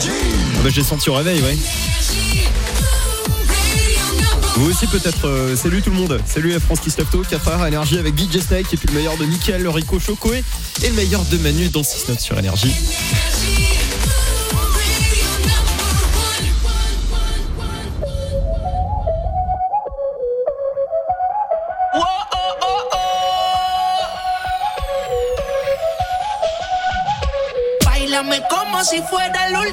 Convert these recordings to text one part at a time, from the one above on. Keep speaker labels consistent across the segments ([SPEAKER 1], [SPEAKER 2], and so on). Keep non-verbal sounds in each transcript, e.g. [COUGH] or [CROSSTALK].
[SPEAKER 1] Ah bah, j'ai senti au réveil, ouais. Vous aussi peut-être. euh, salut tout le monde. Salut à France qui se lève tôt. 4h énergie avec DJ Snake et puis le meilleur de Mickaël, Rico Chocoé et le meilleur de Manu dans 6-9 sur énergie.
[SPEAKER 2] Bailame como si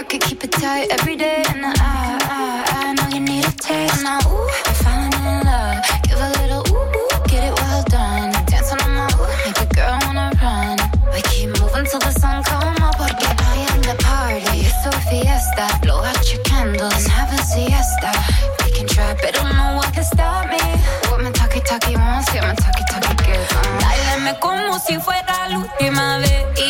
[SPEAKER 3] Work it, keep it tight every day. And I, I, I know you need a taste. Now, ooh, I'm falling in love. Give a little ooh, ooh, get it well done. Dance on my ooh, make a girl wanna run. We keep moving till the sun come up. Porque I am the party. It's a fiesta. Blow out your candles and have a siesta. We can try, but don't know what can stop me. What my talkie talkie wants, yeah, my talkie talkie gets on.
[SPEAKER 4] Bailame como si fuera la última vez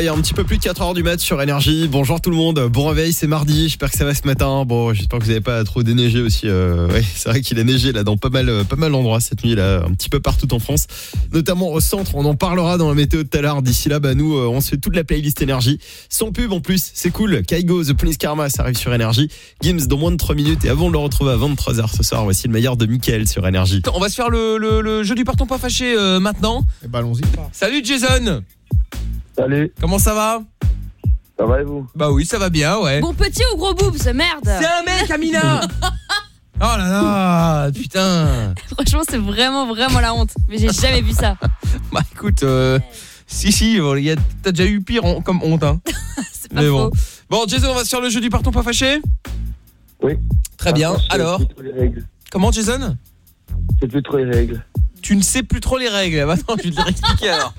[SPEAKER 1] Il y a un petit peu plus de 4 heures du mat sur énergie. Bonjour tout le monde. Bon réveil, c'est mardi. J'espère que ça va ce matin. Bon, j'espère que vous n'avez pas trop déneigé aussi. Euh, ouais, c'est vrai qu'il a neigé là dans pas mal, euh, pas mal d'endroits cette nuit là, un petit peu partout en France, notamment au centre. On en parlera dans la météo tout à l'heure. D'ici là, bah nous, euh, on se fait toute la playlist énergie, sans pub en plus. C'est cool. Kaigo, The Police Karma, ça arrive sur énergie. Gims dans moins de 3 minutes et avant de le retrouver à 23h ce soir, voici le meilleur de Mickaël sur énergie.
[SPEAKER 5] On va se faire le, le- le jeu du partons pas fâché euh, maintenant.
[SPEAKER 6] Eh ben, allons-y.
[SPEAKER 5] Salut Jason
[SPEAKER 7] Salut,
[SPEAKER 5] Comment ça va?
[SPEAKER 7] Ça va et vous?
[SPEAKER 5] Bah oui, ça va bien, ouais.
[SPEAKER 8] Bon petit ou gros boobs, merde
[SPEAKER 5] C'est un mec, Amina [LAUGHS] Oh là là, putain
[SPEAKER 8] Franchement, c'est vraiment, vraiment la honte. Mais j'ai jamais vu ça. [LAUGHS]
[SPEAKER 5] Bah écoute, euh, si si, bon, il y a- t'as déjà eu pire en- comme honte, hein. [LAUGHS]
[SPEAKER 8] C'est pas
[SPEAKER 5] Mais
[SPEAKER 8] faux.
[SPEAKER 5] bon. Bon, Jason, on va se faire le jeu du partons pas fâché?
[SPEAKER 7] Oui.
[SPEAKER 5] Très bien,
[SPEAKER 7] Ah,
[SPEAKER 5] alors
[SPEAKER 7] plus trop les règles.
[SPEAKER 5] Comment Jason?
[SPEAKER 7] C'est plus trop les règles.
[SPEAKER 5] Tu ne sais plus trop les règles. Bah, Attends, je vais te les expliquer alors.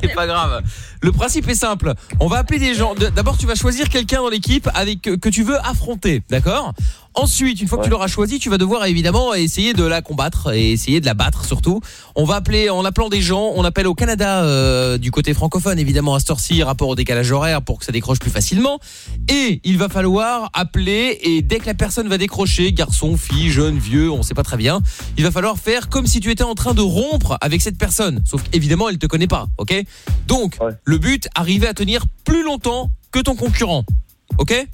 [SPEAKER 5] C'est pas grave. Le principe est simple. On va appeler des gens. D'abord, tu vas choisir quelqu'un dans l'équipe avec que tu veux affronter, d'accord? Ensuite, une fois que tu l'auras choisi, tu vas devoir évidemment essayer de la combattre et essayer de la battre surtout. On va appeler, en appelant des gens, on appelle au Canada euh, du côté francophone évidemment à cette heure-ci, rapport au décalage horaire pour que ça décroche plus facilement. Et il va falloir appeler et dès que la personne va décrocher, garçon, fille, jeune, vieux, on sait pas très bien, il va falloir faire comme si tu étais en train de rompre avec cette personne. Sauf qu'évidemment, elle te connaît pas, ok? Donc,
[SPEAKER 7] Ouais.
[SPEAKER 5] Le but, arriver à tenir plus longtemps que ton concurrent. Ok?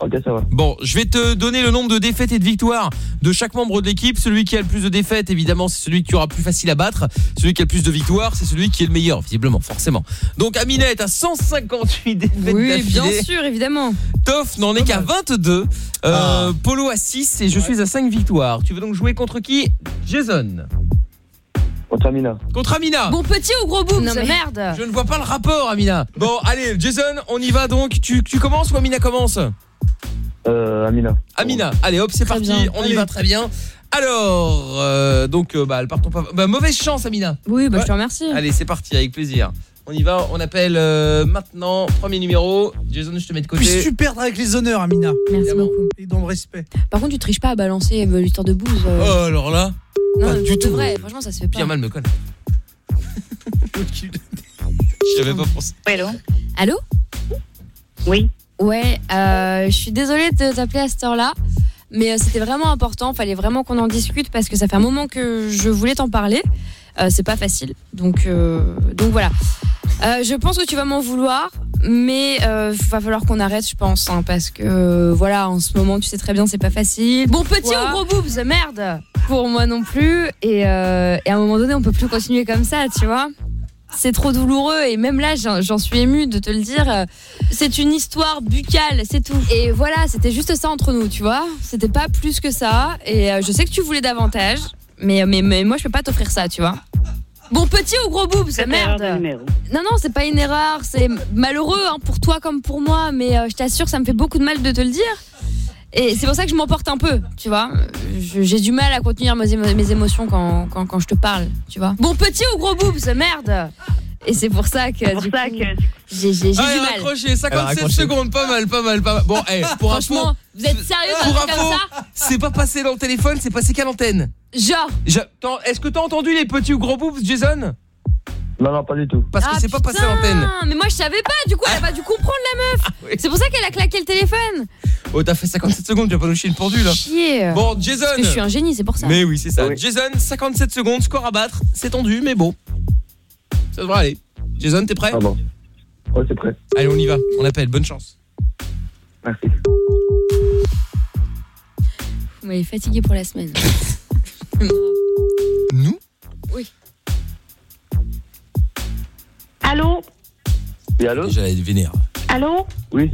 [SPEAKER 7] Ok, ça va.
[SPEAKER 5] Bon, je vais te donner le nombre de défaites et de victoires de chaque membre de l'équipe. Celui qui a le plus de défaites, évidemment, c'est celui que tu auras plus facile à battre. Celui qui a le plus de victoires, c'est celui qui est le meilleur, visiblement, forcément. Donc Aminette a 158 défaites
[SPEAKER 8] Oui, bien sûr, évidemment.
[SPEAKER 5] Toff n'en est qu'à 22. Euh, Polo à 6 et je suis à 5 victoires. Tu veux donc jouer contre qui? Jason.
[SPEAKER 7] Contre Amina.
[SPEAKER 5] Contre Amina.
[SPEAKER 8] Bon petit ou gros boobs
[SPEAKER 6] Non, mais-
[SPEAKER 8] Merde.
[SPEAKER 5] Je ne vois pas le rapport, Amina. Bon, allez, Jason, on y va donc. Tu, tu commences ou Amina commence
[SPEAKER 7] Euh, Amina.
[SPEAKER 5] Amina, allez hop, c'est parti,
[SPEAKER 8] bien.
[SPEAKER 5] on y va très bien. Alors, euh, donc, euh, bah, partons pas. Bah, mauvaise chance, Amina.
[SPEAKER 8] Oui, bah
[SPEAKER 5] Ouais.
[SPEAKER 8] je te remercie.
[SPEAKER 5] Allez, c'est parti, avec plaisir. On y va, on appelle euh, maintenant, premier numéro. Jason, je te mets de côté.
[SPEAKER 9] Puisses-tu perdre avec les honneurs, Amina
[SPEAKER 8] Merci
[SPEAKER 5] évidemment.
[SPEAKER 8] beaucoup.
[SPEAKER 9] Et dans le respect.
[SPEAKER 8] Par contre, tu triches pas à balancer euh, l'histoire de bouse. euh.
[SPEAKER 5] Oh, alors là,
[SPEAKER 8] non,
[SPEAKER 5] du tout.
[SPEAKER 8] vrai, franchement, ça se fait pas.
[SPEAKER 5] Pierre mal me connaît. Je savais pas pensé.
[SPEAKER 8] Allô
[SPEAKER 6] Oui.
[SPEAKER 8] Ouais, euh, je suis désolée de t'appeler à cette heure-là, mais euh, c'était vraiment important. Fallait vraiment qu'on en discute parce que ça fait un moment que je voulais t'en parler. Euh, c'est pas facile, donc euh, donc voilà. Euh, je pense que tu vas m'en vouloir, mais euh, va falloir qu'on arrête, je pense, hein, parce que euh, voilà, en ce moment, tu sais très bien, c'est pas facile. Bon, petit ou gros boobs, merde. Pour moi non plus, et, euh, et à un moment donné, on peut plus continuer comme ça, tu vois. C'est trop douloureux. Et même là j'en suis émue de te le dire. C'est une histoire buccale c'est tout. Et voilà c'était juste ça entre nous tu vois. C'était pas plus que ça. Et je sais que tu voulais davantage mais, mais, mais moi je peux pas t'offrir ça tu vois. Bon petit ou gros boobs merde. non non c'est pas une erreur c'est malheureux hein, pour toi comme pour moi mais euh, je t'assure ça me fait beaucoup de mal de te le dire et c'est pour ça que je m'emporte un peu, tu vois. J'ai du mal à contenir mes, émo- mes émotions quand, quand, quand je te parle, tu vois. Bon, petit ou gros boobs, merde Et c'est pour ça que.
[SPEAKER 6] pour
[SPEAKER 8] du
[SPEAKER 6] ça
[SPEAKER 8] coup,
[SPEAKER 6] que
[SPEAKER 8] J'ai
[SPEAKER 5] Ah,
[SPEAKER 8] du mal.
[SPEAKER 5] raccroché, 57
[SPEAKER 1] Elle a raccroché.
[SPEAKER 5] secondes, pas mal, pas mal, pas mal. Bon, eh, pour info,
[SPEAKER 8] Franchement, vous êtes sérieux
[SPEAKER 5] pour
[SPEAKER 8] d'un truc comme
[SPEAKER 5] info,
[SPEAKER 8] ça
[SPEAKER 5] c'est pas passé dans le téléphone, c'est passé qu'à l'antenne.
[SPEAKER 8] Genre
[SPEAKER 5] Je- Est-ce que t'as entendu les petits ou gros boobs, Jason?
[SPEAKER 7] Non, non, pas du tout.
[SPEAKER 5] Parce que
[SPEAKER 8] Ah,
[SPEAKER 5] c'est pas passé
[SPEAKER 8] putain,
[SPEAKER 5] l'antenne.
[SPEAKER 8] Mais moi je savais pas, du coup elle a pas dû comprendre la meuf [LAUGHS]
[SPEAKER 5] oui.
[SPEAKER 8] C'est pour ça qu'elle a claqué le téléphone
[SPEAKER 5] Oh, t'as fait 57 secondes, tu vas pas nous chier une pendule. hein.
[SPEAKER 8] Chier
[SPEAKER 5] Bon,
[SPEAKER 8] Parce
[SPEAKER 5] Jason.
[SPEAKER 8] que je suis un génie, c'est pour ça.
[SPEAKER 5] Mais oui, c'est ça.
[SPEAKER 7] Oui.
[SPEAKER 5] Jason, 57 secondes, score à battre. C'est tendu, mais bon. Ça devrait aller. Jason, t'es prêt?
[SPEAKER 7] Ah bon. Ouais, c'est prêt.
[SPEAKER 5] Allez, on y va. On appelle. Bonne chance.
[SPEAKER 7] Merci.
[SPEAKER 8] Vous m'avez fatigué pour la semaine. [LAUGHS]
[SPEAKER 6] Allô
[SPEAKER 7] Oui, allô
[SPEAKER 5] Déjà, elle est vénère.
[SPEAKER 6] Allô
[SPEAKER 7] Oui,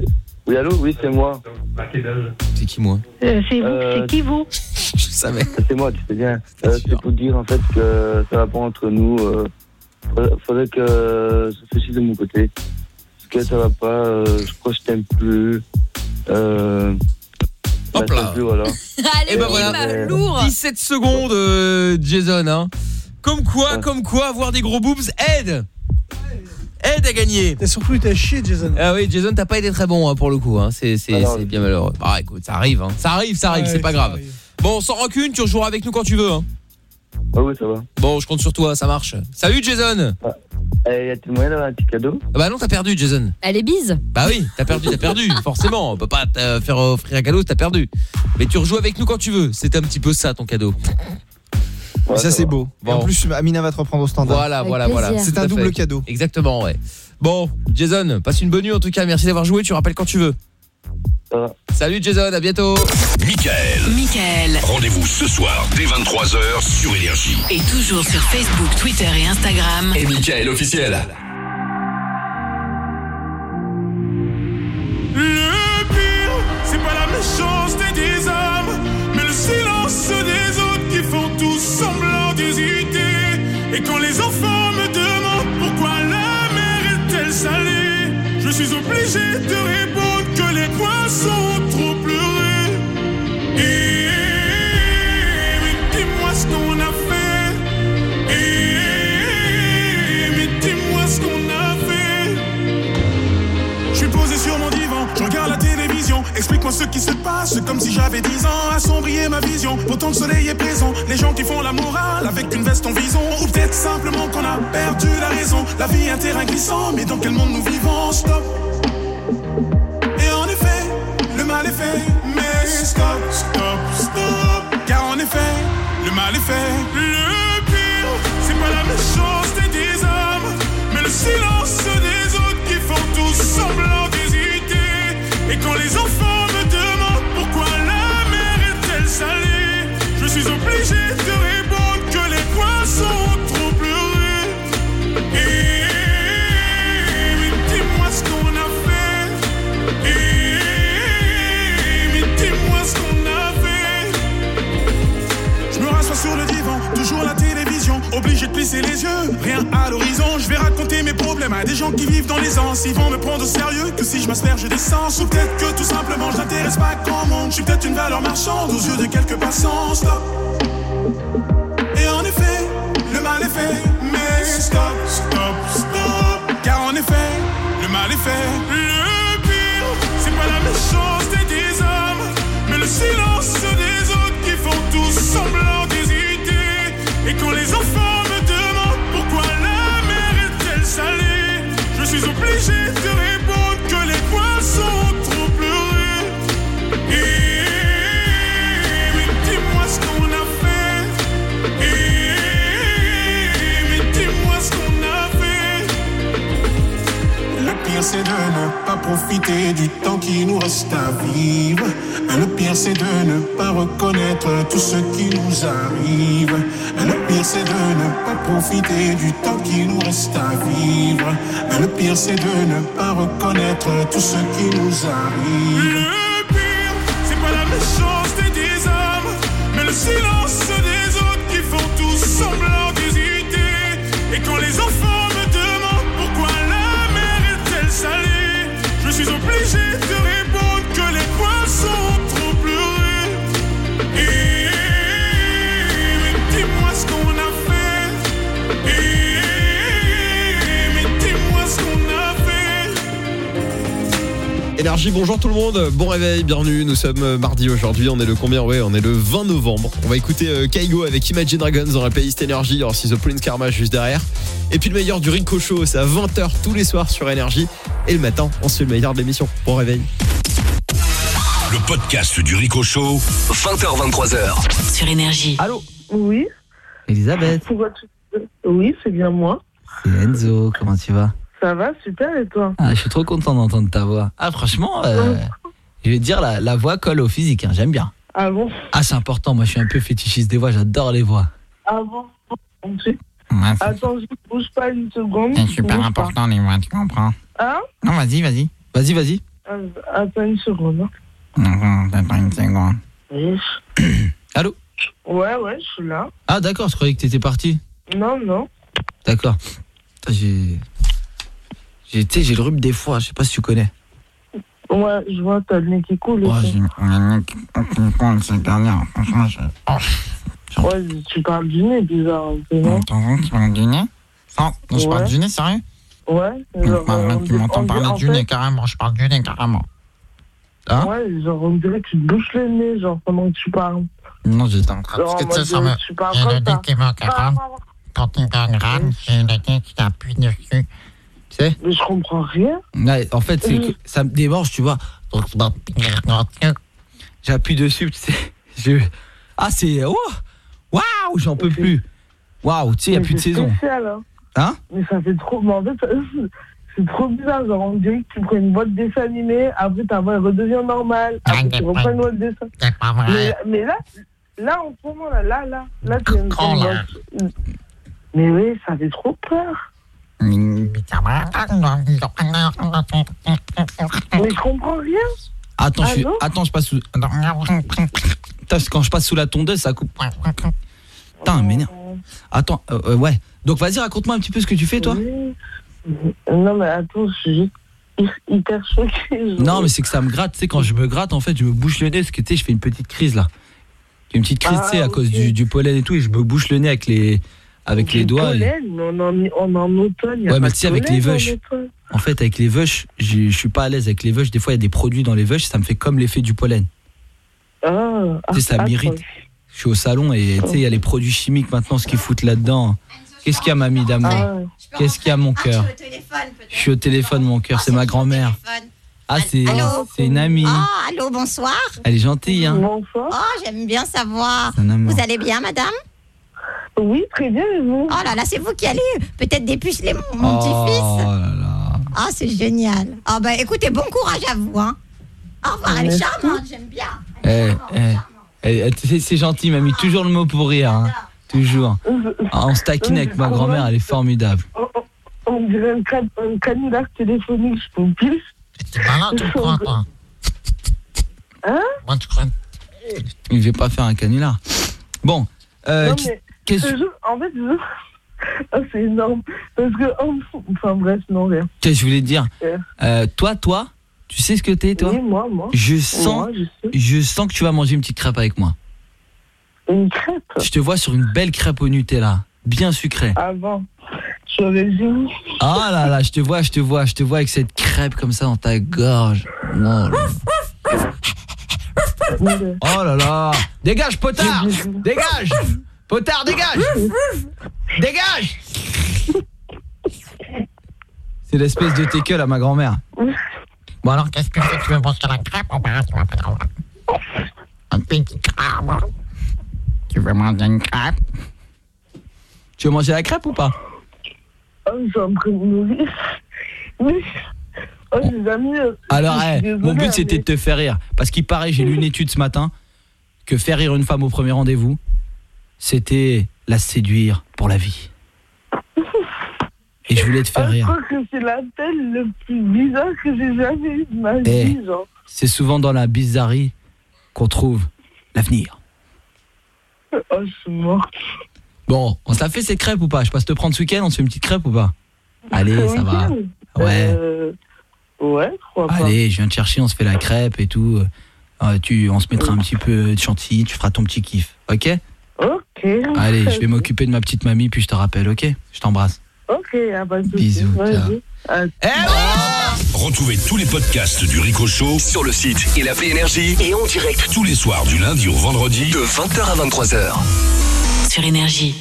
[SPEAKER 7] oui, allô Oui, c'est moi.
[SPEAKER 5] C'est qui, moi
[SPEAKER 6] Euh, C'est vous
[SPEAKER 7] Euh,
[SPEAKER 6] C'est qui vous [LAUGHS]
[SPEAKER 5] Je savais.
[SPEAKER 7] C'est moi, tu sais bien.
[SPEAKER 5] C'est
[SPEAKER 7] Euh, c'est pour dire en fait que ça va pas entre nous. Euh, faudrait, faudrait que je réfléchisse de mon côté. Parce que ça va pas. euh, je crois que je t'aime plus. Euh,
[SPEAKER 5] Hop
[SPEAKER 7] bah,
[SPEAKER 5] là.
[SPEAKER 7] t'aime plus, voilà. [LAUGHS]
[SPEAKER 8] Allez,
[SPEAKER 5] Eh ben voilà.
[SPEAKER 8] bah, lourd
[SPEAKER 5] 17 secondes, euh, Jason. Hein. Comme quoi,
[SPEAKER 7] Ouais.
[SPEAKER 5] comme quoi, avoir des gros boobs aide. Aide à gagner.
[SPEAKER 9] T'as surpris, t'as chié, Jason.
[SPEAKER 5] Ah oui, Jason, t'as pas été très bon hein, pour le coup. Hein. C'est c'est-
[SPEAKER 7] Ah
[SPEAKER 5] bien malheureux. Bah écoute, ça arrive. Hein. Ça arrive, ça arrive,
[SPEAKER 9] Ouais,
[SPEAKER 5] c'est pas grave.
[SPEAKER 9] arrive.
[SPEAKER 5] Bon, sans rancune, tu rejoueras avec nous quand tu veux. Hein.
[SPEAKER 7] Ah oui, ça va.
[SPEAKER 5] Bon, je compte sur toi, ça marche. Salut Jason.
[SPEAKER 7] Eh, y a-t-il moyen d'avoir un petit cadeau?
[SPEAKER 5] Ah bah non, t'as perdu Jason.
[SPEAKER 8] Allez, bise
[SPEAKER 5] Bah oui, t'as perdu, t'as perdu. [LAUGHS] Forcément, on peut pas te faire offrir un cadeau, t'as perdu. Mais tu rejoues avec nous quand tu veux. C'est un petit peu ça ton cadeau.
[SPEAKER 7] Ouais,
[SPEAKER 10] ça c'est beau. Et en plus Amina va te reprendre au standard.
[SPEAKER 5] Voilà,
[SPEAKER 8] Avec
[SPEAKER 5] voilà, voilà.
[SPEAKER 10] C'est un double
[SPEAKER 5] fait.
[SPEAKER 10] cadeau.
[SPEAKER 5] Exactement, ouais. Bon, Jason, passe une bonne nuit en tout cas. Merci d'avoir joué. Tu rappelles quand tu veux.
[SPEAKER 7] Ça va.
[SPEAKER 5] Salut Jason, à bientôt.
[SPEAKER 11] Michael.
[SPEAKER 12] Michael.
[SPEAKER 11] Rendez-vous ce soir dès 23h sur Énergie.
[SPEAKER 12] Et toujours sur Facebook, Twitter et Instagram.
[SPEAKER 11] Et Michael officiel.
[SPEAKER 13] Et quand les enfants me demandent pourquoi la mer est-elle salée, je suis obligé de répondre que les poissons Explique-moi ce qui se passe. Comme si j'avais 10 ans, assombrir ma vision. Pourtant le soleil est présent, les gens qui font la morale avec une veste en vison. Ou peut-être simplement qu'on a perdu la raison. La vie est un terrain glissant, mais dans quel monde nous vivons? Stop. Et en effet, le mal est fait, mais stop, stop, stop. Car en effet, le mal est fait. Le pire, c'est pas la méchanceté des hommes, mais le silence des autres qui font tous semblant d'hésiter. Et quand les enfants suis obligé de répondre obligé de plisser les yeux, rien à l'horizon. Je vais raconter mes problèmes à des gens qui vivent dans les ans. Ils vont me prendre au sérieux que si je m'asperge d'essence, ou peut-être que tout simplement je n'intéresse pas grand monde. Je suis peut-être une valeur marchande aux yeux de quelques passants. Stop. Et en effet, le mal est fait, mais stop, stop, stop. Car en effet, le mal est fait. Le pire, c'est pas la méchanceté des hommes, mais le silence des autres qui font tous semblant. Et quand les enfants suis obligé de répondre
[SPEAKER 14] profiter du temps qui nous reste à vivre. Le pire c'est de ne pas reconnaître tout ce qui nous arrive. Le pire c'est de ne pas profiter du temps qui nous reste à vivre. Le pire c'est de ne pas reconnaître tout ce qui nous arrive.
[SPEAKER 13] Le pire, c'est pas la méchanceté des hommes, mais le silence
[SPEAKER 1] Énergie, bonjour tout le monde, bon réveil, bienvenue, nous sommes euh, mardi aujourd'hui, on est le combien? Ouais, on est le 20 novembre. On va écouter euh, Kaigo avec Imagine Dragons dans la playlist Énergie, alors si The Prince Karma juste derrière. Et puis le meilleur du Rico Show, c'est à 20h tous les soirs sur Énergie. Et le matin, on se fait le meilleur de l'émission. Bon réveil.
[SPEAKER 11] Le podcast du Rico Show, 20h23h.
[SPEAKER 12] Sur Énergie.
[SPEAKER 15] Allô? Oui.
[SPEAKER 16] Elisabeth,
[SPEAKER 15] Pourquoi tu... Oui, c'est bien moi.
[SPEAKER 16] c'est Enzo, comment tu vas?
[SPEAKER 15] Ça va, super, et toi
[SPEAKER 16] ah, Je suis trop content d'entendre ta voix. Ah franchement, euh, je vais te dire, la, la voix colle au physique, hein, j'aime bien.
[SPEAKER 15] Ah bon
[SPEAKER 16] Ah c'est important, moi je suis un peu fétichiste des voix, j'adore les voix.
[SPEAKER 15] Ah bon. Attends, je bouge pas une seconde.
[SPEAKER 16] C'est super important les voix, tu comprends.
[SPEAKER 15] Hein
[SPEAKER 16] Non, vas-y, vas-y. Vas-y, vas-y.
[SPEAKER 15] Euh, Attends une seconde. hein.
[SPEAKER 16] Non, Attends une seconde.
[SPEAKER 15] Oui. [CLEARS THROAT]
[SPEAKER 16] Allô
[SPEAKER 15] Ouais, ouais, je suis là.
[SPEAKER 16] Ah d'accord, je croyais que t'étais parti.
[SPEAKER 15] Non, non.
[SPEAKER 16] D'accord. J'ai... J'ai tu sais, j'ai le rhume des fois, je sais pas si tu connais.
[SPEAKER 15] Ouais, je vois, t'as le nez qui coule.
[SPEAKER 16] Ouais, j'ai un mec qui cette dernière, franchement, je...
[SPEAKER 15] Ouais, tu parles du nez, bizarre, non?
[SPEAKER 16] T'entends tu parles du nez? Non, je parle du nez, sérieux?
[SPEAKER 15] Ouais. genre,
[SPEAKER 16] Bah,
[SPEAKER 15] euh,
[SPEAKER 16] tu m'entends parler du
[SPEAKER 15] fait-
[SPEAKER 16] nez carrément, je parle du nez carrément. Hein?
[SPEAKER 15] Ouais, genre, on dirait que tu te bouches le nez, genre, pendant que tu parles.
[SPEAKER 16] Non, j'étais en train de... Parce que tu sais, ça me...
[SPEAKER 15] tu parles
[SPEAKER 16] J'ai le nez qui me. Quand me j'ai le nez qui appuie dessus. Sais
[SPEAKER 15] Mais je comprends rien.
[SPEAKER 16] Ouais, en fait, c'est que ça me démange, tu vois. [LAUGHS] J'appuie dessus, tu sais. [LAUGHS] Je... Ah, c'est... Oh Waouh, j'en peux plus. Waouh, tu sais, il n'y a plus de saison.
[SPEAKER 15] spécial, hein.
[SPEAKER 16] Hein
[SPEAKER 15] Mais ça fait trop. Mais en fait, ça- c'est trop bizarre. Genre, on dirait que tu prends une boîte de dessin animé, après ta voix redevient normale, après tu reprends une boîte de dessin. Mais, mais là, là, en ce moment, là, là, là, là, tu une boîte- Mais oui, ça fait trop peur. Mais je comprends rien.
[SPEAKER 16] Attends, je Attends, je passe sous... Putain, quand je passe sous la tondeuse, ça coupe. Putain, mais non. Attends, euh, euh, ouais. Donc vas-y, raconte-moi un petit peu ce que tu fais, toi.
[SPEAKER 15] Non, mais attends, je suis juste hyper choquée.
[SPEAKER 16] Non, mais c'est que ça me gratte. Tu sais, quand je me gratte, en fait, je me bouche le nez. Parce que tu sais, je fais une petite crise là. Une petite crise, tu sais, à
[SPEAKER 15] Ah,
[SPEAKER 16] cause du, du pollen et tout. Et je me bouche le nez avec les, avec les doigts.
[SPEAKER 15] Pollen, on en, on en automne. y a
[SPEAKER 16] Ouais,
[SPEAKER 15] pas
[SPEAKER 16] mais tu sais, avec les
[SPEAKER 15] pollen en
[SPEAKER 16] vaches.
[SPEAKER 15] automne.
[SPEAKER 16] En fait, avec les vaches, j'ai- je suis pas à l'aise avec les vaches. Des fois, il y a des produits dans les vaches, ça me fait comme l'effet du pollen.
[SPEAKER 15] Ah,
[SPEAKER 17] Tu sais, ça
[SPEAKER 15] ah,
[SPEAKER 17] m'irrite. Je suis au salon et tu sais, il y a les produits chimiques maintenant, ce qu'ils foutent là-dedans. Qu'est-ce qu'il y a, mamie d'amour
[SPEAKER 15] Ah.
[SPEAKER 17] Qu'est-ce qu'il y a, mon cœur Je suis au téléphone, mon cœur, c'est ma grand-mère. Ah, c'est une amie.
[SPEAKER 18] Ah, allô, bonsoir.
[SPEAKER 17] Elle est gentille, hein
[SPEAKER 15] Bonsoir.
[SPEAKER 18] Oh, j'aime bien savoir. Vous allez bien, madame?
[SPEAKER 15] Oui, très bien, et vous
[SPEAKER 18] Oh là là, c'est vous qui allez peut-être dépuceler mon, mon
[SPEAKER 17] Oh
[SPEAKER 18] petit-fils.
[SPEAKER 17] là là.
[SPEAKER 18] Ah, c'est génial. Ah, bah écoutez, bon courage à vous. Hein. Au revoir, elle est charmante, j'aime bien.
[SPEAKER 17] Eh, eh, eh, c'est- c'est gentil, mamie. Toujours le mot pour rire. hein. Toujours. Ah, on se taquine avec ma grand-mère, elle est formidable.
[SPEAKER 15] On dirait un, can un canular téléphonique, je peux pile.
[SPEAKER 16] C'est malin, tu crois, toi.
[SPEAKER 15] Hein?
[SPEAKER 16] Moi, tu crois.
[SPEAKER 17] Je vais pas faire un canular. Bon, euh,
[SPEAKER 15] Non,
[SPEAKER 17] qui-
[SPEAKER 15] mais
[SPEAKER 17] qu'est-ce
[SPEAKER 15] je- en fait, je... [LAUGHS] Ah, c'est énorme. Parce que, oh, enfin bref, non, rien.
[SPEAKER 17] qu'est-ce que je voulais te dire
[SPEAKER 15] Euh,
[SPEAKER 17] Euh, Toi, toi, tu sais ce que t'es, toi
[SPEAKER 15] Oui, moi, moi.
[SPEAKER 17] Je sens,
[SPEAKER 15] Moi, je
[SPEAKER 17] sens que tu vas manger une petite crêpe avec moi.
[SPEAKER 15] Une crêpe
[SPEAKER 17] Je te vois sur une belle crêpe au Nutella, bien sucrée.
[SPEAKER 15] Avant. Suis au régime.
[SPEAKER 17] Ah là là, je te vois, je te vois, je te vois avec cette crêpe comme ça dans ta gorge. Oh là là Dégage, potard Dégage Potard, dégage Dégage C'est l'espèce de tequel à ma grand-mère.
[SPEAKER 16] Bon, alors, qu'est-ce que c'est Tu veux manger la crêpe ou pas? Tu vas pas avoir Un petit crabe. Tu veux manger une crêpe
[SPEAKER 17] Tu veux manger la crêpe ou pas?
[SPEAKER 15] Oh, de. Oui. Oh, les amis. euh,
[SPEAKER 17] Alors, eh,
[SPEAKER 15] désolée,
[SPEAKER 17] mon but c'était
[SPEAKER 15] mais-
[SPEAKER 17] de te faire rire. Parce qu'il paraît, j'ai lu une étude ce matin, que faire rire une femme au premier rendez-vous, c'était la séduire pour la vie. Et je voulais te faire
[SPEAKER 15] Ah, Je
[SPEAKER 17] rire.
[SPEAKER 15] crois que c'est l'appel le plus bizarre que j'ai jamais eu de ma
[SPEAKER 17] Eh.
[SPEAKER 15] vie.
[SPEAKER 17] C'est souvent dans la bizarrerie qu'on trouve l'avenir.
[SPEAKER 15] Oh, je suis morte.
[SPEAKER 17] Bon, on se la fait ces crêpes ou pas? Je passe te prendre ce week-end, on se fait une petite crêpe ou pas? Allez, ça va. Ouais.
[SPEAKER 15] Euh, ouais, pourquoi pas.
[SPEAKER 17] Allez, je viens te chercher, on se fait la crêpe et tout. Euh, tu, on se mettra un petit peu de chantilly, tu feras ton petit kiff, ok?
[SPEAKER 15] Ok.
[SPEAKER 17] Allez, je vais m'occuper de ma petite mamie, puis je te rappelle, ok? Je t'embrasse.
[SPEAKER 15] Ok, ah bah,
[SPEAKER 17] Bisous,
[SPEAKER 15] Vas-y. Ah,
[SPEAKER 11] Retrouvez tous les podcasts du Rico Show sur le site et l'appli Énergie et en direct tous les soirs du lundi au vendredi de 20h à 23h.
[SPEAKER 19] Sur Énergie.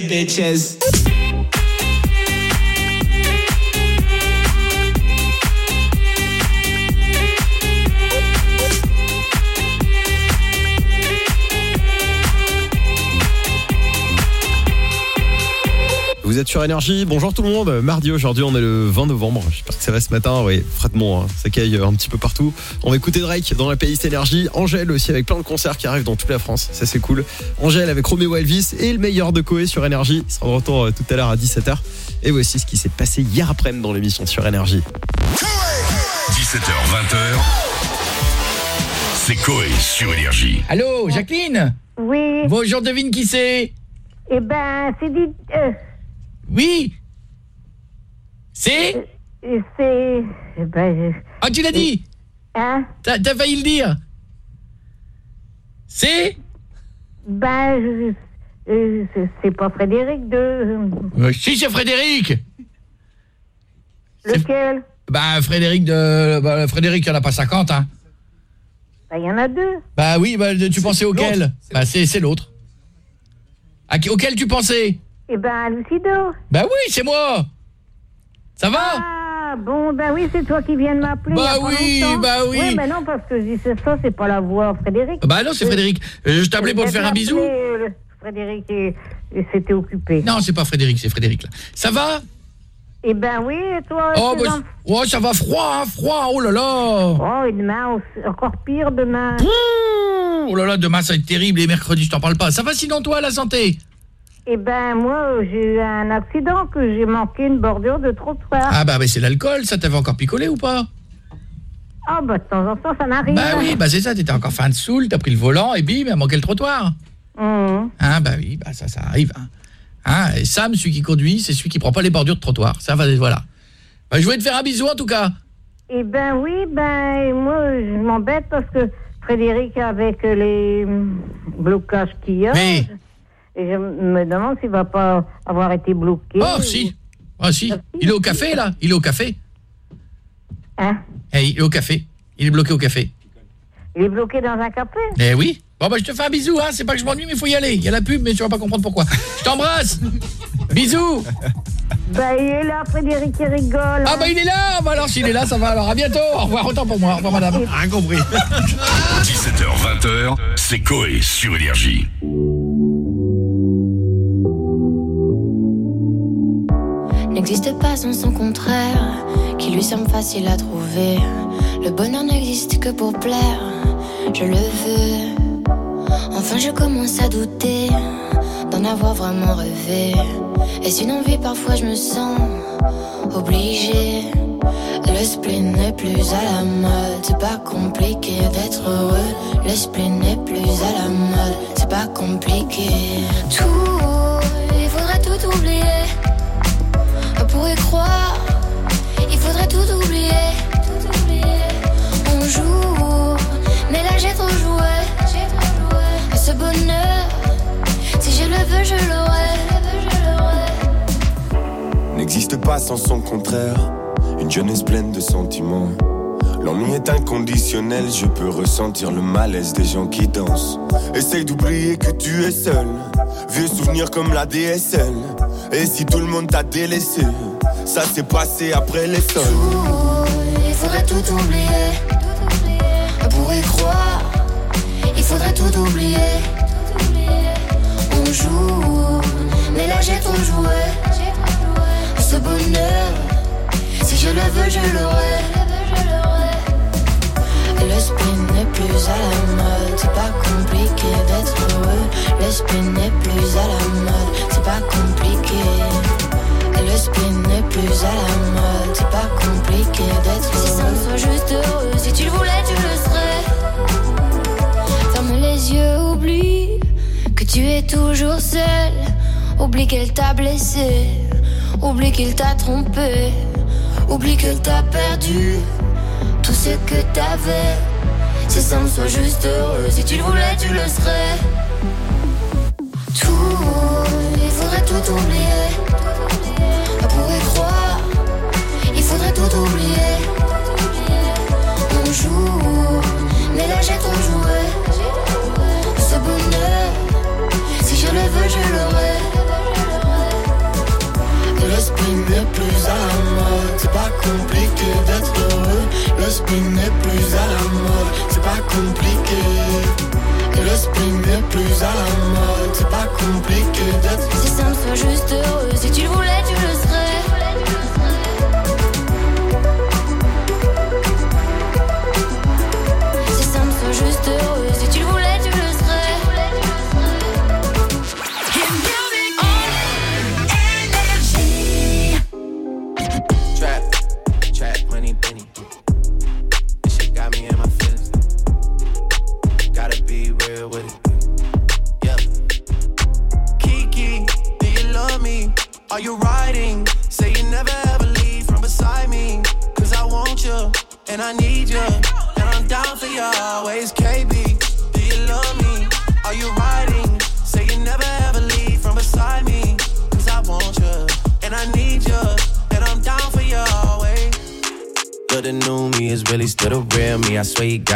[SPEAKER 20] Bitches.
[SPEAKER 1] Vous êtes sur Énergie, bonjour tout le monde. Mardi aujourd'hui, on est le 20 novembre. J'espère que ça va ce matin. Oui, frappement, hein, ça caille un petit peu partout. On va écouter Drake dans la playlist Énergie. Angèle aussi avec plein de concerts qui arrivent dans toute la France. Ça, c'est cool. Angèle avec Roméo Elvis et le meilleur de Koé sur Énergie. Il sera de retour euh, tout à l'heure à 17h. Et voici ce qui s'est passé hier après-midi dans l'émission sur Énergie.
[SPEAKER 11] 17h, 20h. C'est Coé sur Énergie.
[SPEAKER 9] Allô, Jacqueline?
[SPEAKER 21] Oui.
[SPEAKER 9] Bonjour, devine qui c'est?
[SPEAKER 21] Eh ben, c'est dit. euh,
[SPEAKER 9] Oui. C'est?
[SPEAKER 21] Euh, c'est. eh Ben,
[SPEAKER 9] Ah, tu l'as dit?
[SPEAKER 21] Hein?
[SPEAKER 9] T'as failli le dire. C'est?
[SPEAKER 21] Ben, je- euh, c'est- pas Frédéric de.
[SPEAKER 9] Euh, Si, c'est Frédéric.
[SPEAKER 21] Lequel?
[SPEAKER 9] Bah, Frédéric de... Bah, Frédéric, il n'y en a pas 50, hein.
[SPEAKER 21] Ben, il y en a deux.
[SPEAKER 9] Bah oui, bah, tu pensais auquel? Bah, c'est c'est l'autre. À qui- Auquel tu pensais?
[SPEAKER 21] Eh ben, Lucido.
[SPEAKER 9] Bah oui, c'est moi Ça va
[SPEAKER 21] Ah, bon, ben oui, c'est toi qui viens de m'appeler.
[SPEAKER 9] Bah oui, bah oui.
[SPEAKER 21] Oui, mais non, parce que je dis c'est ça, c'est pas la voix Frédéric.
[SPEAKER 9] Bah non, c'est Frédéric. Euh, Je t'appelais pour te faire un bisou
[SPEAKER 21] euh, Frédéric et, et c'était occupé.
[SPEAKER 9] Non, c'est pas Frédéric, c'est Frédéric, là. Ça va?
[SPEAKER 21] Eh ben oui, et toi
[SPEAKER 9] Oh,
[SPEAKER 21] tes
[SPEAKER 9] bah,
[SPEAKER 21] enfants
[SPEAKER 9] oh, ça va froid, hein, froid, oh là là
[SPEAKER 21] Oh, et demain, aussi- encore pire demain.
[SPEAKER 9] Oh là là, demain ça va être terrible et mercredi je t'en parle pas. Ça va sinon toi la santé?
[SPEAKER 21] Eh ben moi, j'ai eu un accident que j'ai manqué une bordure de trottoir.
[SPEAKER 9] Ah bah, bah c'est l'alcool, ça t'avait encore picolé ou pas?
[SPEAKER 21] Ah bah de temps en temps, ça m'arrive.
[SPEAKER 9] Bah oui, bah c'est ça, t'étais encore fin de saoul, t'as pris le volant et bim, il a manqué le trottoir.
[SPEAKER 21] Mmh.
[SPEAKER 9] Hein, bah oui, bah ça, ça arrive. Hein. Hein, et Sam, celui qui conduit, c'est celui qui prend pas les bordures de trottoir. Ça va, voilà. Bah, je voulais te faire un bisou en tout cas.
[SPEAKER 21] Eh ben oui, ben moi, je m'embête parce que Frédéric, avec les blocages qu'il y a, et je me demande s'il va pas avoir été bloqué.
[SPEAKER 9] Oh si, ah si, il est au café là, il est au café.
[SPEAKER 21] Hein?
[SPEAKER 9] Eh, il est au café, il est bloqué au café.
[SPEAKER 21] Il est bloqué dans un café?
[SPEAKER 9] Eh oui. Bon bah je te fais un bisou hein, c'est pas que je m'ennuie mais il faut y aller. Il y a la pub mais tu vas pas comprendre pourquoi. Je t'embrasse. [LAUGHS] Bisous.
[SPEAKER 21] Ben il est là, Frédéric, il rigole.
[SPEAKER 9] Ah bah il est là. Bah alors s'il est là, ça va alors à bientôt. Au revoir autant pour moi. Au revoir madame.
[SPEAKER 11] Rien compris. [LAUGHS] 17h, 20h, c'est Coé sur Énergie.
[SPEAKER 22] N'existe pas sans son contraire, qui lui semble facile à trouver. Le bonheur n'existe que pour plaire, je le veux. Enfin, je commence à douter d'en avoir vraiment rêvé. Et une envie, parfois je me sens obligé. Le spleen n'est plus à la mode, c'est pas compliqué d'être heureux. Le spleen n'est plus à la mode, c'est pas compliqué. Tout, il faudrait tout oublier. On pourrait croire, il faudrait tout oublier. On joue, mais là j'ai trop joué. Ce bonheur, si je le veux, je l'aurai.
[SPEAKER 23] n'existe pas sans son contraire. Une jeunesse pleine de sentiments. L'ennui est inconditionnel, je peux ressentir le malaise des gens qui dansent. Essaye d'oublier que tu es seul. Vieux souvenirs comme la DSL. Et si tout le monde t'a délaissé, ça s'est passé après les sols.
[SPEAKER 22] Il faudrait tout oublier. On pourrait croire. Il faudrait tout oublier. On mais là j'ai trop joué. Ce bonheur, si je le veux, je l'aurai. Le spin n'est plus à la mode, c'est pas compliqué d'être heureux. Le spin n'est plus à la mode, c'est pas compliqué. Le spin n'est plus à la mode, c'est pas compliqué d'être heureux. Si ça me soit juste heureux, si tu le voulais, tu le serais. Ferme les yeux, oublie que tu es toujours seul. Oublie qu'elle t'a blessé, oublie qu'il t'a trompé, oublie que t'as perdu ce que t'avais. Si ça me soit juste heureux, si tu le voulais, tu le serais. Tout, il faudrait tout oublier. On pourrait croire, il faudrait tout oublier. On joue, mais là j'ai trop joué. Ce bonheur, si je le veux, je l'aurai. Le spin n'est plus à la mode, c'est pas compliqué d'être heureux. Le spin n'est plus à la mode, c'est pas compliqué. Le spin n'est plus à la mode, c'est pas compliqué d'être Si ça me soit juste heureux, si tu le voulais, tu le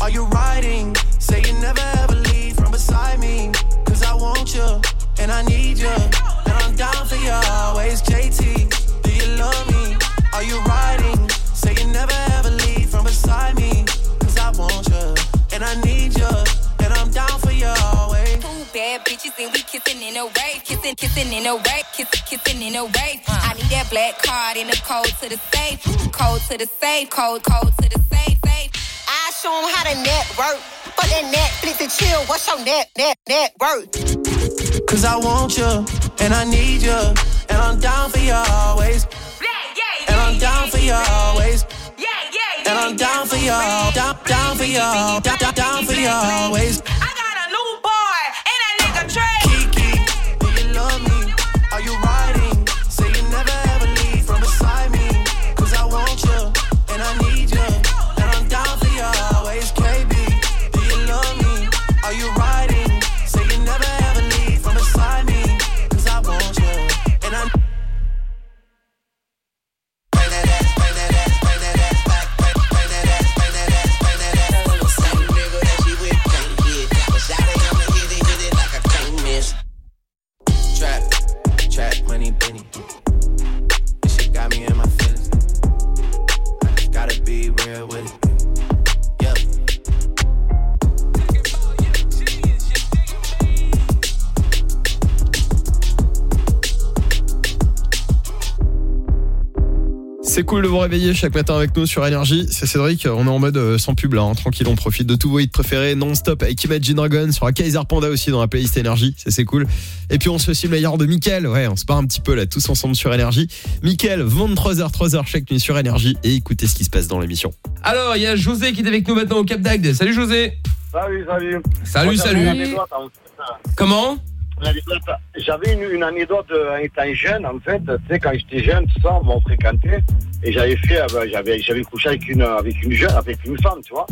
[SPEAKER 24] Are you riding? Say you never ever leave from beside me. Cause I want you, and I need you. And I'm down for you always. JT, do you love me? Are you riding? Say you never ever leave from beside me. Cause I want you, and I need you. And I'm down for you always.
[SPEAKER 25] Two bad bitches and we kissing in a wave, kissing, kissing in a wave, kissing, kissing in a wave. I need that black card in the code to the safe, code to the safe, code, code to the safe, safe.
[SPEAKER 26] I show 'em how to network. But that Netflix and chill. What's your net, net, net worth?
[SPEAKER 24] Cause I want you, and I need you, and I'm down for you always. And I'm down for you always. And I'm down for you, down, down for you, down, down, down for you always.
[SPEAKER 1] C'est cool de vous réveiller chaque matin avec nous sur Énergie. C'est Cédric, on est en mode euh, sans pub là, hein, tranquille, on profite de tous vos hits préférés non-stop avec Imagine Dragon sur la Kaiser Panda aussi dans la playlist Énergie, ça c'est cool. Et puis on se aussi le meilleur de Mickaël, ouais, on se part un petit peu là tous ensemble sur Énergie. Mickaël, 23h, 3h chaque nuit sur Énergie et écoutez ce qui se passe dans l'émission.
[SPEAKER 5] Alors, il y a José qui est avec nous maintenant au Cap d'Agde. Salut José.
[SPEAKER 27] Salut, salut.
[SPEAKER 5] Salut, salut. Comment?
[SPEAKER 27] J'avais une, une anecdote euh, en étant jeune, en fait. Tu sais, quand j'étais jeune, tout ça, on fréquentait. Et j'avais fait, euh, ben, j'avais, j'avais couché avec une, avec une jeune, avec une femme, tu vois.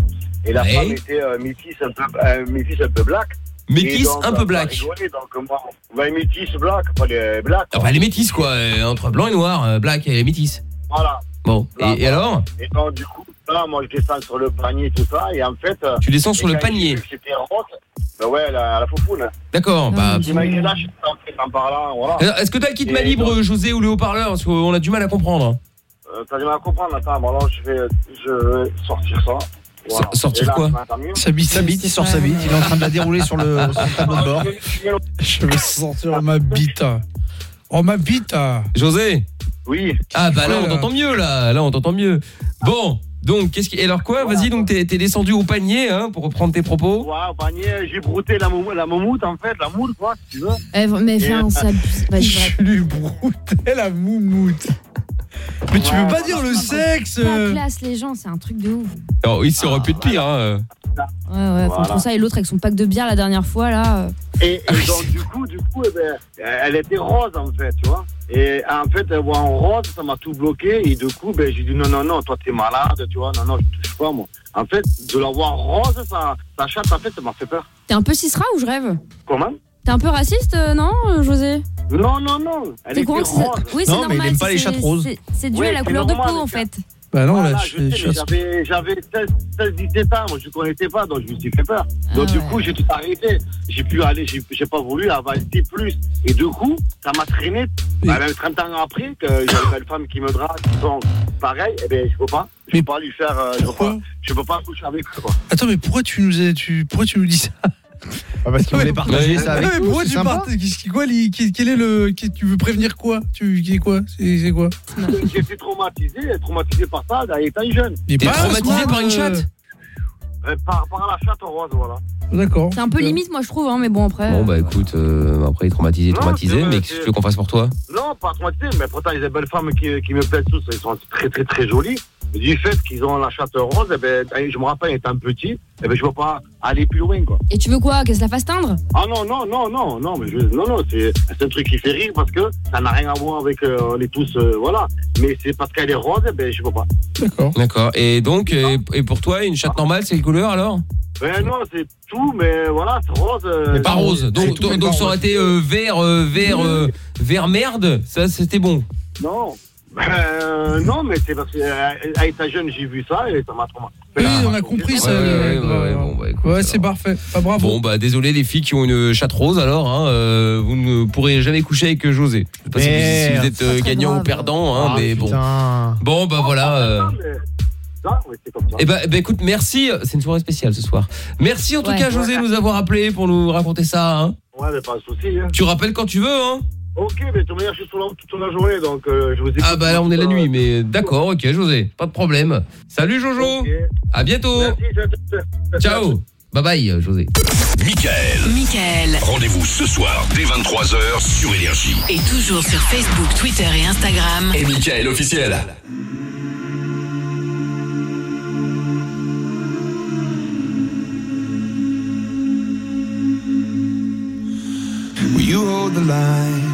[SPEAKER 27] Et la
[SPEAKER 5] Ouais.
[SPEAKER 27] femme était euh, métisse, un peu, euh, métisse un peu black. Donc,
[SPEAKER 5] un peu black.
[SPEAKER 27] on rigolait, donc moi, métisse, black, pas les black.
[SPEAKER 5] Ah bah, les métis quoi, entre blanc et noir, black et les métis.
[SPEAKER 27] Voilà.
[SPEAKER 5] Bon, et, et alors?
[SPEAKER 27] Et donc, du coup, là, moi, je descends sur le panier, tout ça. Et en fait.
[SPEAKER 5] Tu descends sur le panier.
[SPEAKER 27] Ben ouais, la, la foufoune.
[SPEAKER 5] D'accord, bah...
[SPEAKER 27] J'imagine là, je suis en fait en parlant, voilà.
[SPEAKER 5] Alors, Est-ce que t'as le kit libre,
[SPEAKER 27] donc,
[SPEAKER 5] José, ou le haut-parleur? Parce qu'on a du mal à comprendre.
[SPEAKER 27] Euh, T'as du mal à comprendre, attends, bon, alors je vais, je vais sortir ça. Voilà.
[SPEAKER 5] Sortir
[SPEAKER 27] là,
[SPEAKER 5] quoi?
[SPEAKER 28] Sa bite, sa bite, il sort sa bite, il est en train de la dérouler sur le, sur le tableau de bord. Je vais sortir ma bite. Oh ma bite
[SPEAKER 5] José?
[SPEAKER 27] Oui.
[SPEAKER 5] Ah bah là, on t'entend mieux, là. Là, on t'entend mieux. Bon, donc, qu'est-ce qui... Et alors quoi? Vas-y, donc t'es descendu au panier, hein, pour reprendre tes propos.
[SPEAKER 27] Ouais, au panier, j'ai brouté la, la moumoute, en fait, la moule, quoi, si tu veux.
[SPEAKER 8] Eh, mais
[SPEAKER 27] euh, [LAUGHS]
[SPEAKER 8] ça vas-y,
[SPEAKER 28] Je lui broutais la moumoute. Mais tu peux pas dire le sexe
[SPEAKER 8] La classe, les gens, c'est un truc de ouf.
[SPEAKER 5] Alors oui, ça aurait pu être pire, hein.
[SPEAKER 8] Ouais, ouais,
[SPEAKER 27] Voilà.
[SPEAKER 8] contre ça et l'autre avec son pack de bière la dernière fois, là. euh.
[SPEAKER 27] Et, [LAUGHS] et donc, du coup, du coup, eh ben, elle était rose, en fait, tu vois. Et en fait, elle voit en rose, ça m'a tout bloqué. Et du coup, ben, j'ai dit non, non, non, toi, t'es malade, tu vois. Non, non, je touche pas, moi. En fait, de la voir rose, ça, ça chatte, en fait, ça m'a fait peur.
[SPEAKER 8] T'es un peu cisra ou je rêve?
[SPEAKER 27] Comment?
[SPEAKER 8] T'es un peu raciste, euh, non, euh, José?
[SPEAKER 27] Non, non, non. Elle était
[SPEAKER 8] c'est-
[SPEAKER 27] rose.
[SPEAKER 8] Oui, c'est normal. c'est- c'est- C'est dû à la couleur de peau, en fait.
[SPEAKER 28] Bah non,
[SPEAKER 27] Voilà, mais j'avais, j'avais 16, 16, 17 ans, moi je ne connaissais pas, donc je me suis fait peur. Donc
[SPEAKER 8] Ah
[SPEAKER 27] du
[SPEAKER 8] ouais.
[SPEAKER 27] coup, j'ai tout arrêté. J'ai pu aller, j'ai, j'ai pas voulu avancer plus. Et du coup, ça m'a traîné, bah, même 30 ans après, que j'ai une belle femme qui me drague, donc pareil, eh ben, je peux pas. Je peux pas lui faire, euh, je peux pas, je peux pas coucher avec eux, quoi.
[SPEAKER 28] Attends, mais pourquoi tu nous, as- tu, pourquoi tu nous dis ça?
[SPEAKER 29] Parce qu'il voulait partager ça avec nous, c'est sympa.
[SPEAKER 28] qui- quoi, quel est le qui- tu veux prévenir quoi? Tu qui est quoi? C'est c'est quoi?
[SPEAKER 27] J'ai été traumatisé, traumatisé par ça, étant jeune.
[SPEAKER 28] Mais
[SPEAKER 5] T'es
[SPEAKER 28] pas
[SPEAKER 5] traumatisé par une chatte?
[SPEAKER 27] Euh, par, par la chatte rose, voilà.
[SPEAKER 28] D'accord.
[SPEAKER 8] C'est un peu limite, moi, je trouve, hein, mais bon, après.
[SPEAKER 5] Bon bah écoute, euh, après traumatisé,
[SPEAKER 27] Non,
[SPEAKER 5] traumatisé,
[SPEAKER 27] c'est-
[SPEAKER 5] mais qu'est-ce que tu veux qu'on fasse pour toi?
[SPEAKER 27] Non, pas traumatisé, mais pourtant, il y a des belles femmes qui, qui me plaisent tous, elles sont très, très, très jolies. Du fait qu'ils ont la chatte rose, eh ben, je me rappelle, étant petit, eh ben, je ne veux pas aller plus loin, quoi.
[SPEAKER 8] Et tu veux quoi Qu'elle se la fasse teindre?
[SPEAKER 27] Ah non, non, non, non, non, mais je, non, non, c'est c'est un truc qui fait rire parce que ça n'a rien à voir avec, euh, on est tous, euh, voilà. Mais c'est parce qu'elle est rose, eh ben, je ne veux pas.
[SPEAKER 28] D'accord.
[SPEAKER 5] D'accord. Et donc, et, et pour toi, une chatte normale, c'est quelle couleur alors?
[SPEAKER 27] Ben non, c'est tout, mais voilà, c'est rose. euh,
[SPEAKER 5] Mais pas rose. Donc,
[SPEAKER 27] tout,
[SPEAKER 5] donc,
[SPEAKER 27] mais
[SPEAKER 5] donc
[SPEAKER 27] pas
[SPEAKER 5] ça aurait
[SPEAKER 27] rose.
[SPEAKER 5] été euh, vert, euh, vert, euh, vert merde. Ça, c'était bon.
[SPEAKER 27] Non. Ben, non, mais c'est parce qu'à étant jeune, j'ai vu ça et ça m'a traumatisé.
[SPEAKER 28] Oui, on a compris ça.
[SPEAKER 5] Ouais, ouais, ouais,
[SPEAKER 28] Grave.
[SPEAKER 5] ouais, bon, bah, écoute,
[SPEAKER 28] Ouais, c'est parfait. Ah, bravo.
[SPEAKER 5] Bon bah désolé les filles qui ont une chatte rose alors hein, euh, vous ne pourrez jamais coucher avec José. Je sais pas si vous- si vous,
[SPEAKER 29] Merde.
[SPEAKER 5] êtes euh, gagnant
[SPEAKER 29] grave.
[SPEAKER 5] ou perdant hein,
[SPEAKER 29] Ah,
[SPEAKER 5] mais bon.
[SPEAKER 29] putain.
[SPEAKER 5] Bon bah voilà. euh,
[SPEAKER 27] Ça, oui, c'est comme ça.
[SPEAKER 5] Eh ben, écoute, merci. C'est une soirée spéciale ce soir. Merci en tout
[SPEAKER 27] Ouais.
[SPEAKER 5] cas, José, de nous avoir appelé pour nous raconter ça. hein.
[SPEAKER 27] Ouais, mais pas de souci. Hein.
[SPEAKER 5] Tu rappelles quand tu veux. Hein
[SPEAKER 27] Ok, mais de toute manière, je suis sur la, toute la journée, donc euh, je vous écoute.
[SPEAKER 5] ah bah là, on est la nuit, mais d'accord, ok, José, pas de problème. Salut Jojo. À bientôt. Ciao. Bye bye, José.
[SPEAKER 11] Michael.
[SPEAKER 12] Michael.
[SPEAKER 11] Rendez-vous ce soir dès 23h sur Énergie.
[SPEAKER 12] Et toujours sur Facebook, Twitter et Instagram.
[SPEAKER 11] Et Michael officiel.
[SPEAKER 19] Will you hold the line?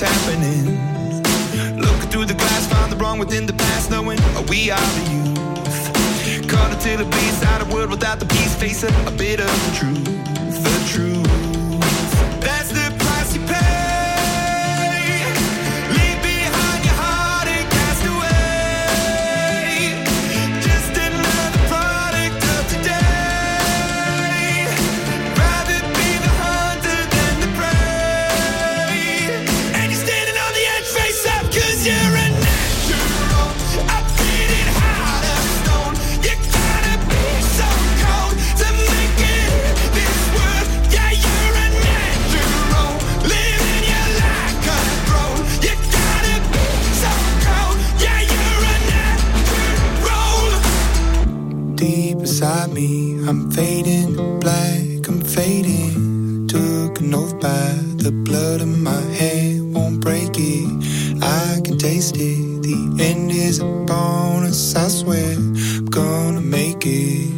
[SPEAKER 19] what's happening. Looking through the glass, find the wrong within the past, knowing we are the youth. Caught until the beast out of wood without the peace, facing a bit of the truth. The truth. wasted. The
[SPEAKER 30] end is a bonus, I swear. I'm gonna make it.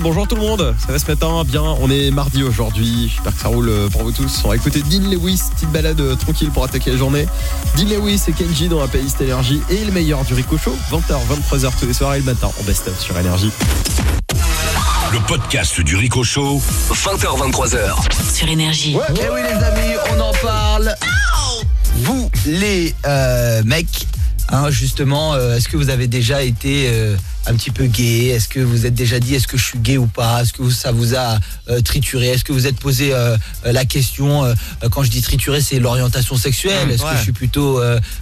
[SPEAKER 1] bonjour tout le monde. Ça va ce matin Bien, on est mardi aujourd'hui. J'espère que ça roule euh, pour vous tous. On va écouter Dean Lewis, petite balade euh, tranquille pour attaquer la journée. Dean Lewis et Kenji dans la playlist Énergie et le meilleur du Rico Show, 20h, 23h tous les soirs et le matin en best-of sur Énergie.
[SPEAKER 11] Le podcast du Rico Show, 20h, 23h.
[SPEAKER 12] Sur Énergie.
[SPEAKER 17] Ouais, et oui, les amis, on en parle. Vous, les euh, mecs, hein, justement, est-ce que vous avez déjà été un petit peu gay? Est-ce que vous êtes déjà dit est-ce que je suis gay ou pas? Est-ce que ça vous a euh, trituré? Est-ce que vous êtes posé euh, euh, la question quand je dis trituré c'est l'orientation sexuelle? Mmh,
[SPEAKER 1] est-ce
[SPEAKER 17] que je suis plutôt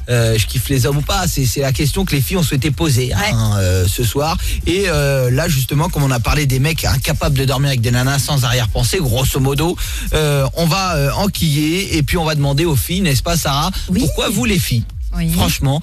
[SPEAKER 17] je kiffe les hommes ou pas? C'est la question que les filles ont souhaité poser hein, ce soir. Et là justement comme on a parlé des mecs incapables de dormir avec des nanas sans arrière-pensée grosso modo on va enquiller et puis on va demander aux filles n'est-ce pas Sarah? Pourquoi vous les filles? Franchement,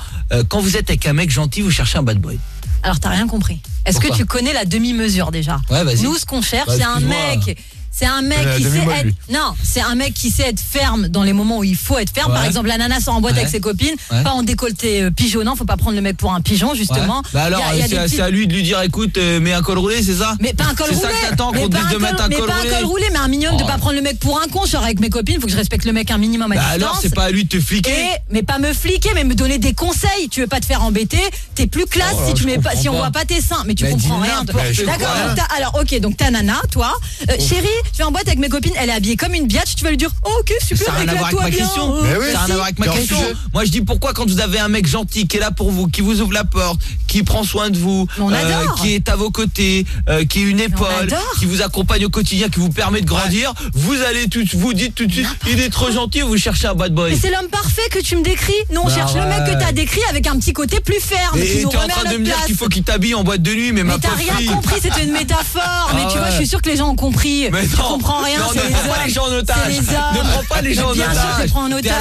[SPEAKER 17] quand vous êtes avec un mec gentil, vous cherchez un bad boy.
[SPEAKER 31] Alors t'as rien compris. Est-ce que tu connais la demi-mesure déjà?
[SPEAKER 17] Ouais.
[SPEAKER 31] Nous, ce qu'on cherche, c'est un mec c'est un mec
[SPEAKER 17] euh,
[SPEAKER 31] qui sait être. Non, c'est un mec qui sait être ferme dans les moments où il faut être ferme. Par exemple, la nana sort en boîte avec ses copines, pas en décolleté euh, pigeonnant. Faut pas prendre le mec pour un pigeon, justement.
[SPEAKER 17] Bah alors, c'est à lui de lui dire écoute, euh, mets un col roulé, c'est ça?
[SPEAKER 31] Mais pas un col roulé.
[SPEAKER 17] C'est ça que t'attends qu'on dise de
[SPEAKER 31] un col
[SPEAKER 17] roulé.
[SPEAKER 31] Mais pas un col roulé, mais un minimum de
[SPEAKER 17] oh.
[SPEAKER 31] pas prendre le mec pour un con. Je avec mes copines, faut que je respecte le mec un minimum à.
[SPEAKER 17] Bah alors, c'est pas à lui de te fliquer.
[SPEAKER 31] Mais pas me fliquer, mais me donner des conseils. Tu veux pas te faire embêter. T'es plus classe
[SPEAKER 17] oh
[SPEAKER 31] si tu mets pas, si on voit pas tes seins. Mais tu comprends rien. D'accord. Alors, ok, donc ta nana, toi, oh. chérie je vais en boîte avec mes copines, elle est habillée comme une biatch, tu vas lui dire oh, OK, super,
[SPEAKER 17] ça
[SPEAKER 31] éclate
[SPEAKER 17] toi
[SPEAKER 31] bien.
[SPEAKER 17] Oh, oui, avec ma question. Moi je dis pourquoi quand vous avez un mec gentil qui est là pour vous, qui vous ouvre la porte, qui prend soin de vous,
[SPEAKER 31] euh,
[SPEAKER 17] qui est à vos côtés, euh, qui est une épaule, qui vous accompagne au quotidien, qui vous permet de grandir, vous allez tout vous dites tout de suite il est trop gentil, vous cherchez un bad boy.
[SPEAKER 31] Mais c'est l'homme parfait que tu me décris. Non, on cherche le mec que tu as décrit avec un petit côté plus ferme
[SPEAKER 17] Et tu en train de me dire qu'il faut qu'il t'habille en boîte de nuit mais,
[SPEAKER 31] mais t'as rien compris, c'était une [LAUGHS] métaphore.
[SPEAKER 17] Ah mais
[SPEAKER 31] tu vois, je suis sûr que les gens ont compris tu comprends rien.
[SPEAKER 17] Non, ne prends pas les gens en otage. Ne prends pas les gens en otage.
[SPEAKER 31] Bien sûr, je prends en otage.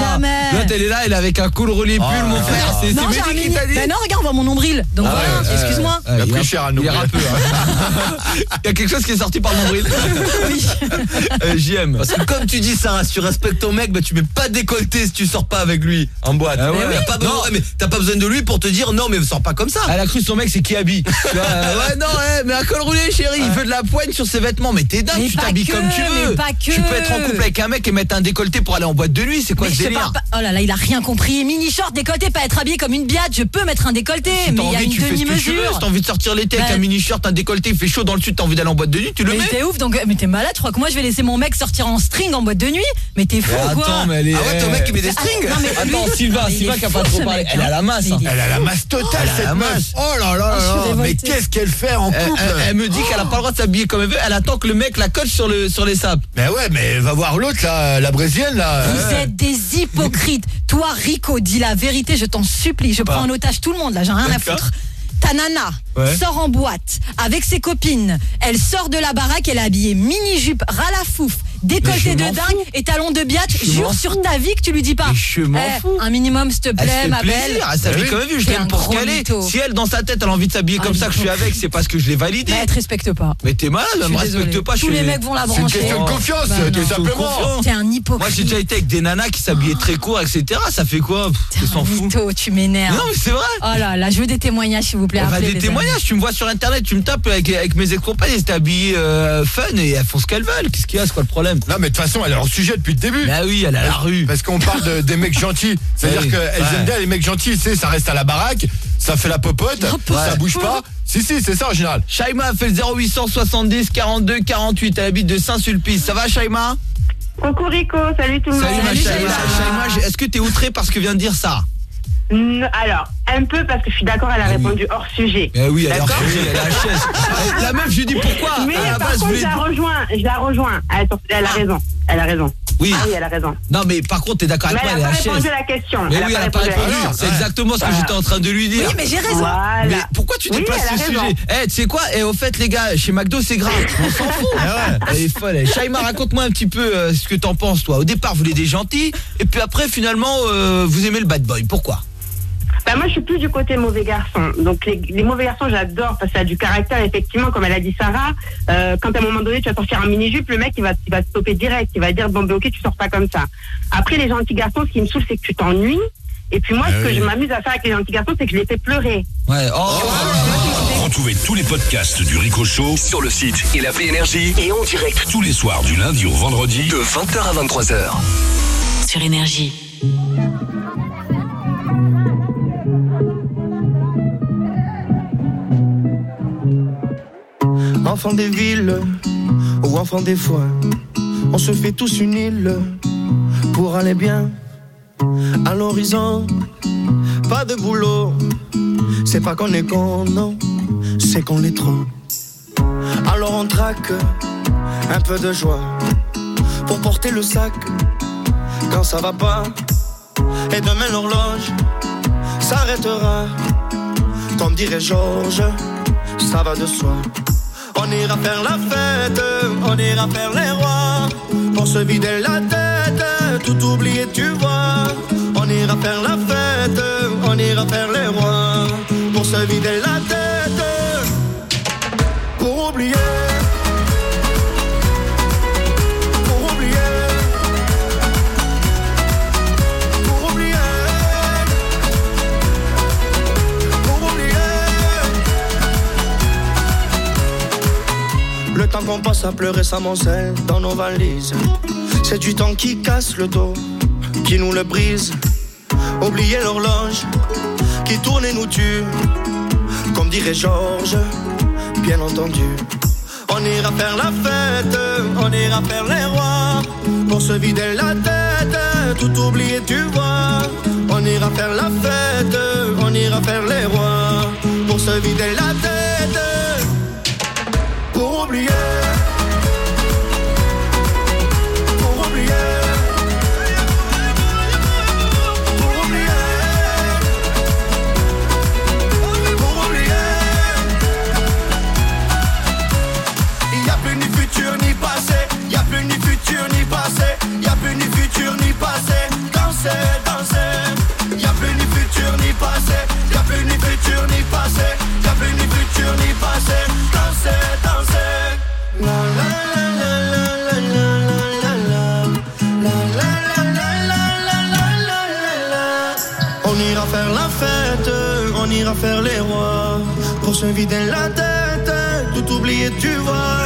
[SPEAKER 31] jamais.
[SPEAKER 17] Là, t'es là, elle est avec un cool relais pull, oh mon frère. C'est Mehdi qui t'a dit.
[SPEAKER 31] Non, regarde, on voit mon nombril. Donc
[SPEAKER 17] ah
[SPEAKER 31] voilà, excuse-moi.
[SPEAKER 17] Il a pris cher à nous. Hein. [LAUGHS] Il y a quelque chose qui est sorti par le nombril. Oui. Euh, JM.
[SPEAKER 10] Parce que comme tu dis, ça, si tu respectes ton mec, bah tu mets pas décolleté si tu sors pas avec lui en boîte.
[SPEAKER 17] Ah
[SPEAKER 10] mais t'as pas besoin de lui pour te dire non, mais sors pas comme ça.
[SPEAKER 17] Elle a cru son mec, c'est qui habille. [LAUGHS] Euh, ouais, non, mais un col roulé, chérie, il veut de la poigne sur ses vêtements. Mais t'es dingue, tu t'habilles comme tu veux.
[SPEAKER 31] Pas que.
[SPEAKER 17] Tu peux être en couple avec un mec et mettre un décolleté pour aller en boîte de nuit, c'est quoi ce délire.
[SPEAKER 31] Oh là là, il a rien compris. Mini short, décolleté, pas être habillé comme une biade, je peux mettre un décolleté,
[SPEAKER 17] si
[SPEAKER 31] mais il y a une demi-mesure.
[SPEAKER 17] Si t'as envie de sortir l'été avec un bah, mini short, un décolleté, il fait chaud dans le sud, t'as envie d'aller en boîte de nuit, tu le
[SPEAKER 31] mais
[SPEAKER 17] mets.
[SPEAKER 31] Mais t'es ouf, donc mais t'es malade, je crois que moi je vais laisser mon mec sortir en string en boîte de nuit, mais t'es fou
[SPEAKER 17] ou
[SPEAKER 31] quoi
[SPEAKER 17] Attends, mais est...
[SPEAKER 10] Ah ouais, ton mec il met des
[SPEAKER 31] ah,
[SPEAKER 10] strings.
[SPEAKER 17] Attends, Sylvain, qui a pas trop parlé. Elle a la hein.
[SPEAKER 31] masse. Hein.
[SPEAKER 10] Elle a la masse totale cette meuf. Oh là là
[SPEAKER 31] ah,
[SPEAKER 10] là, mais qu'est-ce qu'elle fait en
[SPEAKER 17] euh,
[SPEAKER 10] couple
[SPEAKER 17] euh, Elle me dit qu'elle a pas le droit de s'habiller comme elle veut, elle attend le mec la coche sur les sables.
[SPEAKER 10] Mais ouais, mais va voir l'autre la brésilienne.
[SPEAKER 31] Vous êtes des hypocrites. Toi Rico, dis la vérité, je t'en supplie, je prends en bah. otage tout le monde là, j'ai rien à foutre. Ta nana sort en boîte avec ses copines. Elle sort de la baraque, elle est habillée mini-jupe,
[SPEAKER 17] ralafouf
[SPEAKER 31] décolleté de dingue
[SPEAKER 17] fous.
[SPEAKER 31] et talons de biatch. Jure sur ta vie que tu lui dis pas.
[SPEAKER 17] Je m'en
[SPEAKER 31] eh,
[SPEAKER 17] fous.
[SPEAKER 31] Un minimum, s'il te
[SPEAKER 17] ah,
[SPEAKER 31] plaît, ma
[SPEAKER 17] plaisir. belle. Quand même, je l'aime pour
[SPEAKER 31] caler.
[SPEAKER 17] Si elle, dans sa tête, elle a envie de s'habiller
[SPEAKER 31] ah,
[SPEAKER 17] comme ça que je suis avec, c'est parce que je l'ai validé.
[SPEAKER 31] Mais elle te respecte pas.
[SPEAKER 17] Mais t'es
[SPEAKER 31] mal,
[SPEAKER 17] elle me respecte pas.
[SPEAKER 31] Tous les mecs vont la brancher.
[SPEAKER 10] C'est une de bah, confiance,
[SPEAKER 31] bah,
[SPEAKER 10] euh,
[SPEAKER 31] tout
[SPEAKER 10] simplement.
[SPEAKER 31] Hein. Un hypocrite.
[SPEAKER 17] Moi, j'ai déjà été avec des nanas qui s'habillaient oh. très court, etc. Ça fait quoi Tu
[SPEAKER 31] fous. Tu m'énerves.
[SPEAKER 17] Non, mais c'est vrai.
[SPEAKER 31] Oh là là, je veux des témoignages, s'il vous plaît.
[SPEAKER 17] Des témoignages. Tu me vois sur internet, tu me tapes avec mes ex-compagnes, elles étaient habillées euh, fun et elles font ce qu'elles veulent. Qu'est-ce qu'il y a C'est quoi le problème
[SPEAKER 10] non, mais de toute façon, elle est hors sujet depuis le début.
[SPEAKER 17] Bah oui, elle est à la rue.
[SPEAKER 10] Parce qu'on parle des mecs gentils. [LAUGHS] C'est-à-dire que
[SPEAKER 17] ouais.
[SPEAKER 10] Les mecs gentils, c'est ça reste à la baraque, ça fait la popote, ça bouge pas. Si, si, c'est ça en général.
[SPEAKER 17] Shaima a fait le 0870 42 48. Elle habite de Saint-Sulpice. Ça va, Shaima
[SPEAKER 32] Coucou Rico, salut tout le monde.
[SPEAKER 17] Salut, Shaima. Est-ce que t'es outré parce que vient de dire ça
[SPEAKER 32] alors, un peu parce que je suis d'accord, elle a répondu hors sujet.
[SPEAKER 17] Ben oui, elle a hors sujet, elle la chaise. [LAUGHS] Eh, la meuf, je lui dis pourquoi
[SPEAKER 32] Mais par contre, je, la rejoins, je la rejoins. Ah, elle, elle a ah. raison, elle a raison.
[SPEAKER 17] Oui.
[SPEAKER 32] Ah oui, elle a raison.
[SPEAKER 17] Non, mais par contre, t'es d'accord avec moi,
[SPEAKER 32] elle a, pas répondu à la question.
[SPEAKER 17] Mais
[SPEAKER 32] elle
[SPEAKER 17] oui, elle a pas
[SPEAKER 32] répondu.
[SPEAKER 17] C'est exactement ce que j'étais en train de lui dire.
[SPEAKER 31] Oui, mais j'ai raison.
[SPEAKER 17] Mais pourquoi tu déplaces
[SPEAKER 32] oui,
[SPEAKER 17] ce sujet? Eh, tu sais quoi? Eh, au fait, les gars, chez McDo, c'est grave. On s'en fout. [LAUGHS] Ah ouais. Elle est folle. Eh, Shaima, raconte-moi un petit peu euh, ce que t'en penses, toi. Au départ, vous voulez des gentils, et puis après, finalement, euh, vous aimez le bad boy. Pourquoi?
[SPEAKER 32] Bah, moi, je suis plus du côté mauvais garçon. Donc, les, mauvais garçons, j'adore parce que ça a du caractère. Effectivement, comme elle a dit Sarah, euh, quand à un moment donné, tu vas sortir un mini-jupe, le mec, il va, il va te stopper direct. Il va dire, bon, ben, ok, tu sors pas comme ça. Après, les gentils garçons, ce qui me saoule, c'est que tu t'ennuies. Et puis, moi,
[SPEAKER 10] ah
[SPEAKER 32] ce que je m'amuse à faire avec les gentils garçons, c'est que je les fais pleurer.
[SPEAKER 17] Ouais. Oh,
[SPEAKER 11] Retrouvez tous les podcasts du Rico Show sur le site et l'appli Énergie et en direct tous les soirs du lundi au vendredi de 20h à 23h.
[SPEAKER 12] sur énergie.
[SPEAKER 33] Enfant des villes ou enfant des foins, on se fait tous une île pour aller bien à l'horizon. Pas de boulot, c'est pas qu'on est con, non, c'est qu'on l'est trop. Alors on traque un peu de joie pour porter le sac quand ça va pas. Et demain l'horloge s'arrêtera, comme dirait Georges, ça va de soi. On ira faire la fête, on ira faire les rois, pour se vider la tête, tout oublier, tu vois. On ira faire la fête, on ira faire les rois, pour se vider la tête, pour oublier. Le temps qu'on passe à pleurer s'amoncelle dans nos valises. C'est du temps qui casse le dos, qui nous le brise. Oublier l'horloge qui tourne et nous tue. Comme dirait Georges, bien entendu. On ira faire la fête, on ira faire les rois. Pour se vider la tête, tout oublier, tu vois. On ira faire la fête, on ira faire les rois. Pour se vider la tête, pour oublier. Pour oublier. Pour oublier. Pour oublier. Il y a plus ni futur ni passé, il y a plus ni futur ni passé, il y a plus ni futur ni passé. Danser, danser. Il y a plus ni futur ni passé, il y a plus ni futur ni passé, il y a plus ni futur ni passé. Danser, danser. On ira faire la fête, on ira faire les rois pour se vider la tête, tout oublier, tu vois.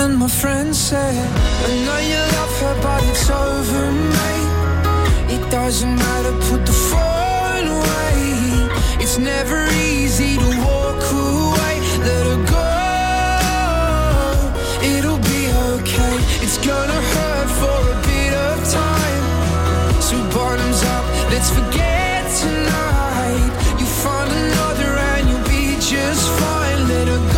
[SPEAKER 34] And my friend said, I know you love her, but it's over, mate. It doesn't matter, put the phone away. It's never easy to walk away. Let her go. It'll be okay. It's gonna hurt for a bit of time. So bottoms up, let's forget tonight. You find another and you'll be just fine. Let her go.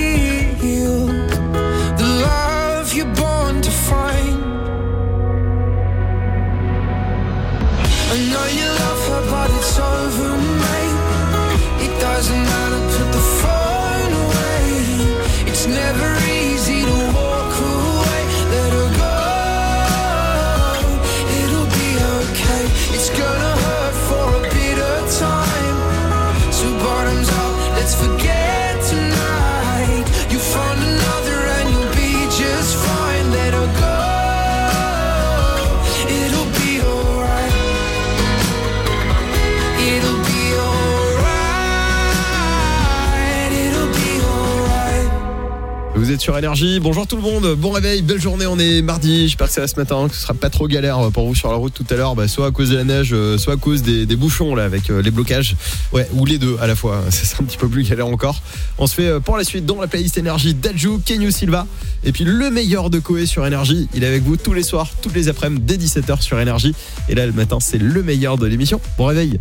[SPEAKER 1] Sur Énergie, bonjour tout le monde, bon réveil, belle journée, on est mardi, j'espère que ça ce matin, que ce sera pas trop galère pour vous sur la route tout à l'heure, bah, soit à cause de la neige, euh, soit à cause des, bouchons là avec euh, les blocages, ouais, ou les deux à la fois, [LAUGHS] sera un petit peu plus galère encore. On se fait euh, pour la suite dans la playlist Énergie Dajou, Kenyu Silva, et puis le meilleur de Koé sur Énergie, il est avec vous tous les soirs, toutes les après-midi, dès 17h sur Énergie, et là le matin c'est le meilleur de l'émission, bon réveil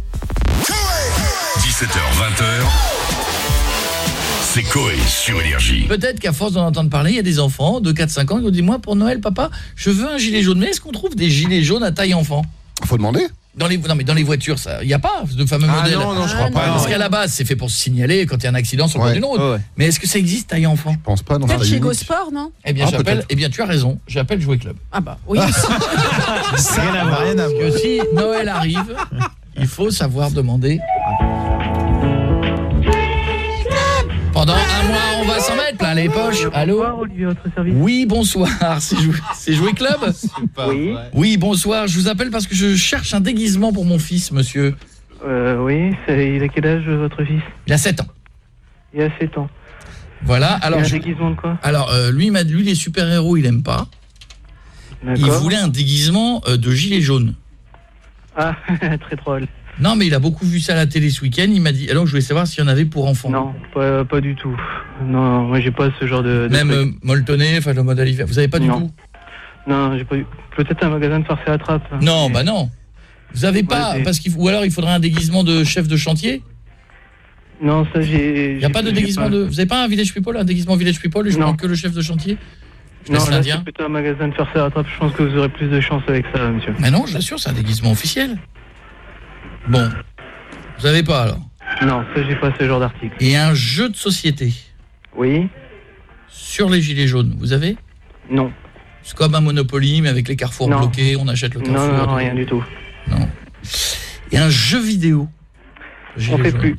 [SPEAKER 11] 17h, 20h. C'est Coé sur Énergie.
[SPEAKER 9] Peut-être qu'à force d'en entendre parler, il y a des enfants de 4-5 ans qui ont dit Moi, pour Noël, papa, je veux un gilet jaune. Mais est-ce qu'on trouve des gilets jaunes à taille enfant?
[SPEAKER 35] Faut demander.
[SPEAKER 9] dans les, non mais dans les voitures, ça, il n'y a pas de fameux
[SPEAKER 35] Ah
[SPEAKER 9] modèle.
[SPEAKER 35] non, non, je crois Ah pas,
[SPEAKER 9] Parce
[SPEAKER 35] non.
[SPEAKER 9] qu'à la base, c'est fait pour se signaler quand il y a un accident sur le
[SPEAKER 35] Ouais.
[SPEAKER 9] bord d'une route.
[SPEAKER 35] Ouais.
[SPEAKER 9] Mais est-ce que ça existe taille enfant? Je
[SPEAKER 35] pense pas.
[SPEAKER 31] Peut-être chez Gosport, non?
[SPEAKER 9] Eh bien,
[SPEAKER 35] Ah,
[SPEAKER 9] j'appelle. Eh bien, tu as raison. J'appelle Jouet Club.
[SPEAKER 31] Ah bah oui.
[SPEAKER 9] voir, rien à voir. Parce que si Noël arrive, il faut savoir demander. Pendant un mois, on va s'en mettre plein les poches. Allô Oui, bonsoir. C'est Jouet Club?
[SPEAKER 36] Oui.
[SPEAKER 9] Oui, bonsoir. Je vous appelle parce que je cherche un déguisement pour mon fils, monsieur.
[SPEAKER 36] Euh, oui, c'est- il a quel âge votre fils?
[SPEAKER 9] Il a 7 ans.
[SPEAKER 36] Il a 7 ans.
[SPEAKER 9] Voilà. Alors,
[SPEAKER 36] un déguisement de quoi?
[SPEAKER 9] Alors euh, lui, il m'a dit, lui, les super-héros, il aime pas. Il voulait un déguisement euh, de gilet jaune.
[SPEAKER 36] Ah, [LAUGHS] très drôle.
[SPEAKER 9] Non, mais il a beaucoup vu ça à la télé ce week-end. Il m'a dit. Alors, je voulais savoir s'il y en avait pour enfants.
[SPEAKER 36] Non, pas, pas du tout. Non, moi j'ai pas ce genre de. de
[SPEAKER 9] Même euh, molletonné, enfin le modèle hiver. Vous avez pas du
[SPEAKER 36] Non.
[SPEAKER 9] tout
[SPEAKER 36] Non, j'ai pas eu. Peut-être un magasin de farce et attrape.
[SPEAKER 9] Non, bah non. Vous avez pas
[SPEAKER 36] Ouais,
[SPEAKER 9] parce qu'il ou alors il faudrait un déguisement de chef de chantier.
[SPEAKER 36] Non, ça j'ai.
[SPEAKER 9] Il y a pas de déguisement de. Vous avez pas un village people, un déguisement village people et je prends que le chef de chantier. Je
[SPEAKER 36] Non, là c'est plutôt un magasin de farce et attrape. Je pense que vous aurez plus de chance avec ça, monsieur.
[SPEAKER 9] Mais non, je l'assure, c'est un déguisement officiel. Bon. Vous avez pas alors
[SPEAKER 36] Non, ça j'ai pas ce genre d'article.
[SPEAKER 9] Et un jeu de société.
[SPEAKER 36] Oui.
[SPEAKER 9] Sur les gilets jaunes, vous avez
[SPEAKER 36] Non.
[SPEAKER 9] C'est comme un Monopoly mais avec les carrefours
[SPEAKER 36] Non.
[SPEAKER 9] bloqués, on achète le
[SPEAKER 36] Non,
[SPEAKER 9] carrefour.
[SPEAKER 36] non,
[SPEAKER 9] tout.
[SPEAKER 36] rien du tout.
[SPEAKER 9] Non. Et un jeu vidéo.
[SPEAKER 36] On fait plus.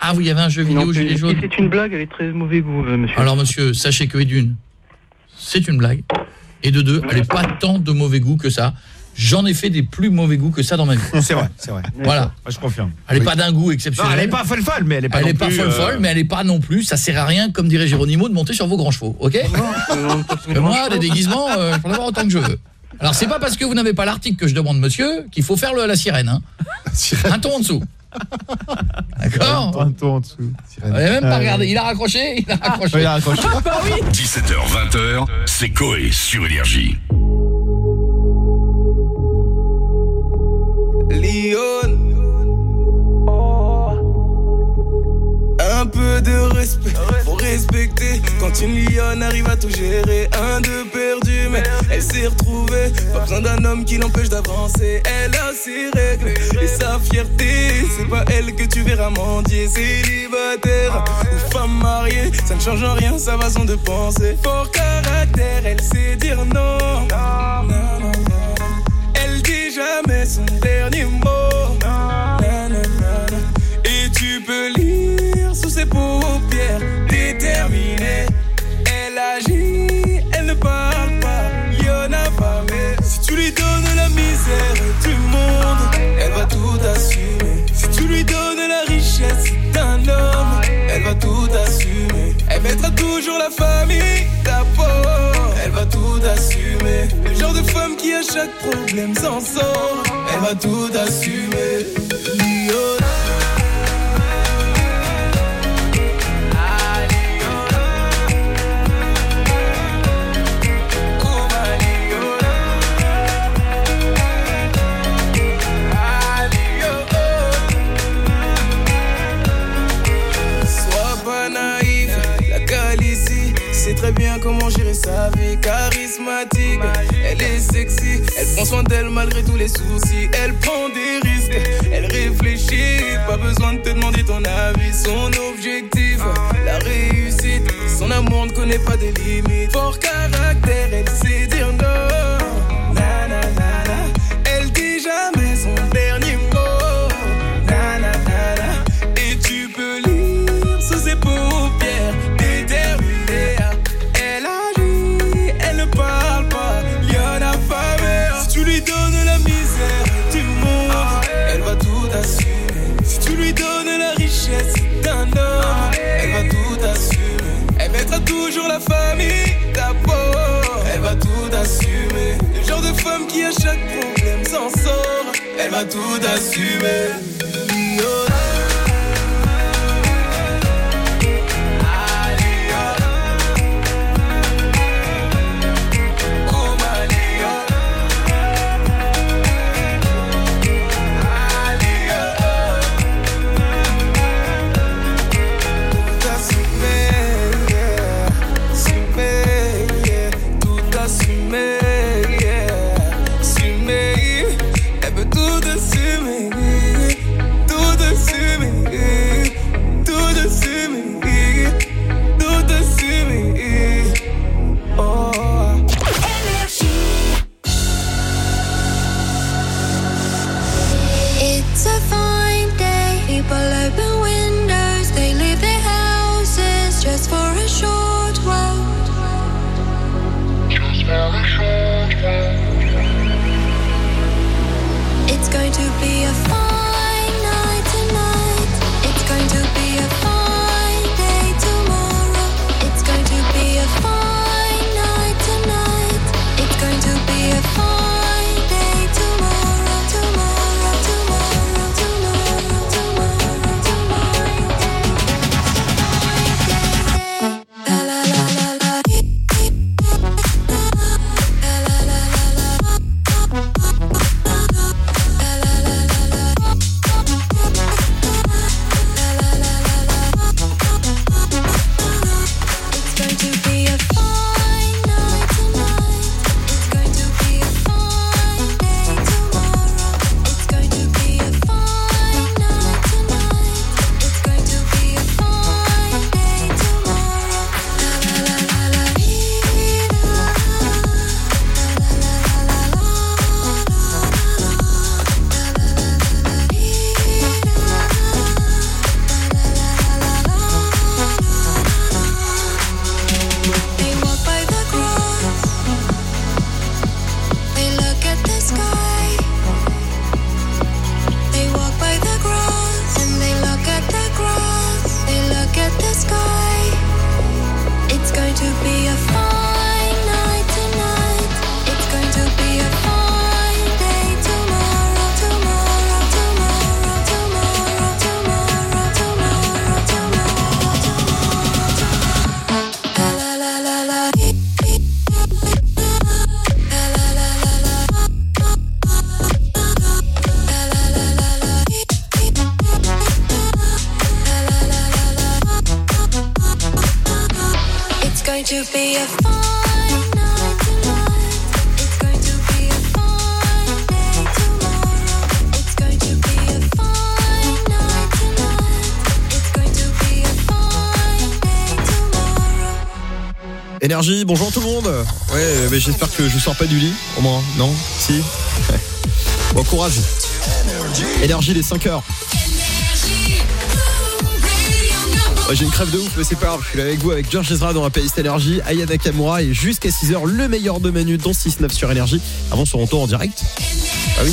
[SPEAKER 9] Ah oui, il y avait un jeu vidéo
[SPEAKER 36] Non,
[SPEAKER 9] gilet
[SPEAKER 36] et
[SPEAKER 9] jaune.
[SPEAKER 36] C'est une blague, elle est très mauvais goût, euh, monsieur.
[SPEAKER 9] Alors monsieur, sachez que d'une, c'est une blague. Et de deux, elle n'est pas tant de mauvais goût que ça. J'en ai fait des plus mauvais goûts que ça dans ma vie.
[SPEAKER 37] C'est vrai, c'est vrai.
[SPEAKER 9] Voilà.
[SPEAKER 37] Je confirme.
[SPEAKER 9] Elle n'est
[SPEAKER 37] Oui.
[SPEAKER 9] pas d'un goût exceptionnel.
[SPEAKER 37] Non, elle est pas folle folle, mais elle est pas
[SPEAKER 9] Elle
[SPEAKER 37] non
[SPEAKER 9] est pas folle
[SPEAKER 37] euh,
[SPEAKER 9] folle, mais elle est pas non plus. Ça sert à rien, comme dirait Géronimo, de monter sur vos grands chevaux, ok que [LAUGHS] moi, des déguisements, euh, je peux en avoir autant que je veux. Alors c'est pas parce que vous n'avez pas l'article que je demande, monsieur, qu'il faut faire le- la sirène. Hein. Un ton en dessous. D'accord
[SPEAKER 35] Un ton en dessous.
[SPEAKER 9] Vous avez même pas regardé. Il a raccroché, il a raccroché.
[SPEAKER 35] il a raccroché.
[SPEAKER 9] Ah, bah oui.
[SPEAKER 11] 17h, 20h, c'est Coé sur Énergie.
[SPEAKER 38] Lyon. Un peu de respect, faut respecter. Quand une lionne arrive à tout gérer Un de perdu, mais elle s'est retrouvée. Pas besoin d'un homme qui l'empêche d'avancer. Elle a ses règles et sa fierté. C'est pas elle que tu verras mendier Célibataire ou femme mariée. Ça ne change en rien sa façon de penser. Fort caractère, elle sait dire non Non, non, non, jamais son dernier mot. Et tu peux lire sous ses paupières, déterminée. Elle agit, elle ne parle pas. Y'en a pas, mais si tu lui donnes la misère du monde, elle va tout assumer. Si tu lui donnes la richesse d'un homme, elle va tout assumer. Elle mettra toujours la famille d'abord. Le genre de femme qui à chaque problème s'en sort. Elle va tout assumer.
[SPEAKER 39] Gérer sa vie charismatique. Elle est sexy, elle prend soin d'elle malgré tous les soucis. Elle prend des risques, elle réfléchit. Pas besoin de te demander ton avis. Son objectif, la réussite. Son amour ne connaît pas des limites. Fort caractère, elle tout assumer.
[SPEAKER 1] Énergie, bonjour tout le monde. Ouais, mais j'espère que je sors pas du lit, au moins. Non? Si? [LAUGHS] Bon courage. Énergie les 5 heures. Ouais, J'ai une crève de ouf, mais c'est pas grave. Je suis là avec vous, avec George Ezra dans la playlist Énergie, Aya Nakamura et jusqu'à 6h, le meilleur de Manu dans 6-9 sur Énergie. Avant son retour en direct? Ah oui?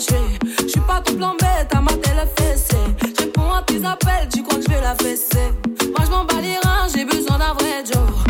[SPEAKER 37] Je suis pas tout plan bête, à ma télé fessée. Je réponds à tes appels, tu crois que je vais la fesser. Moi je m'en bats les j'ai besoin d'un vrai job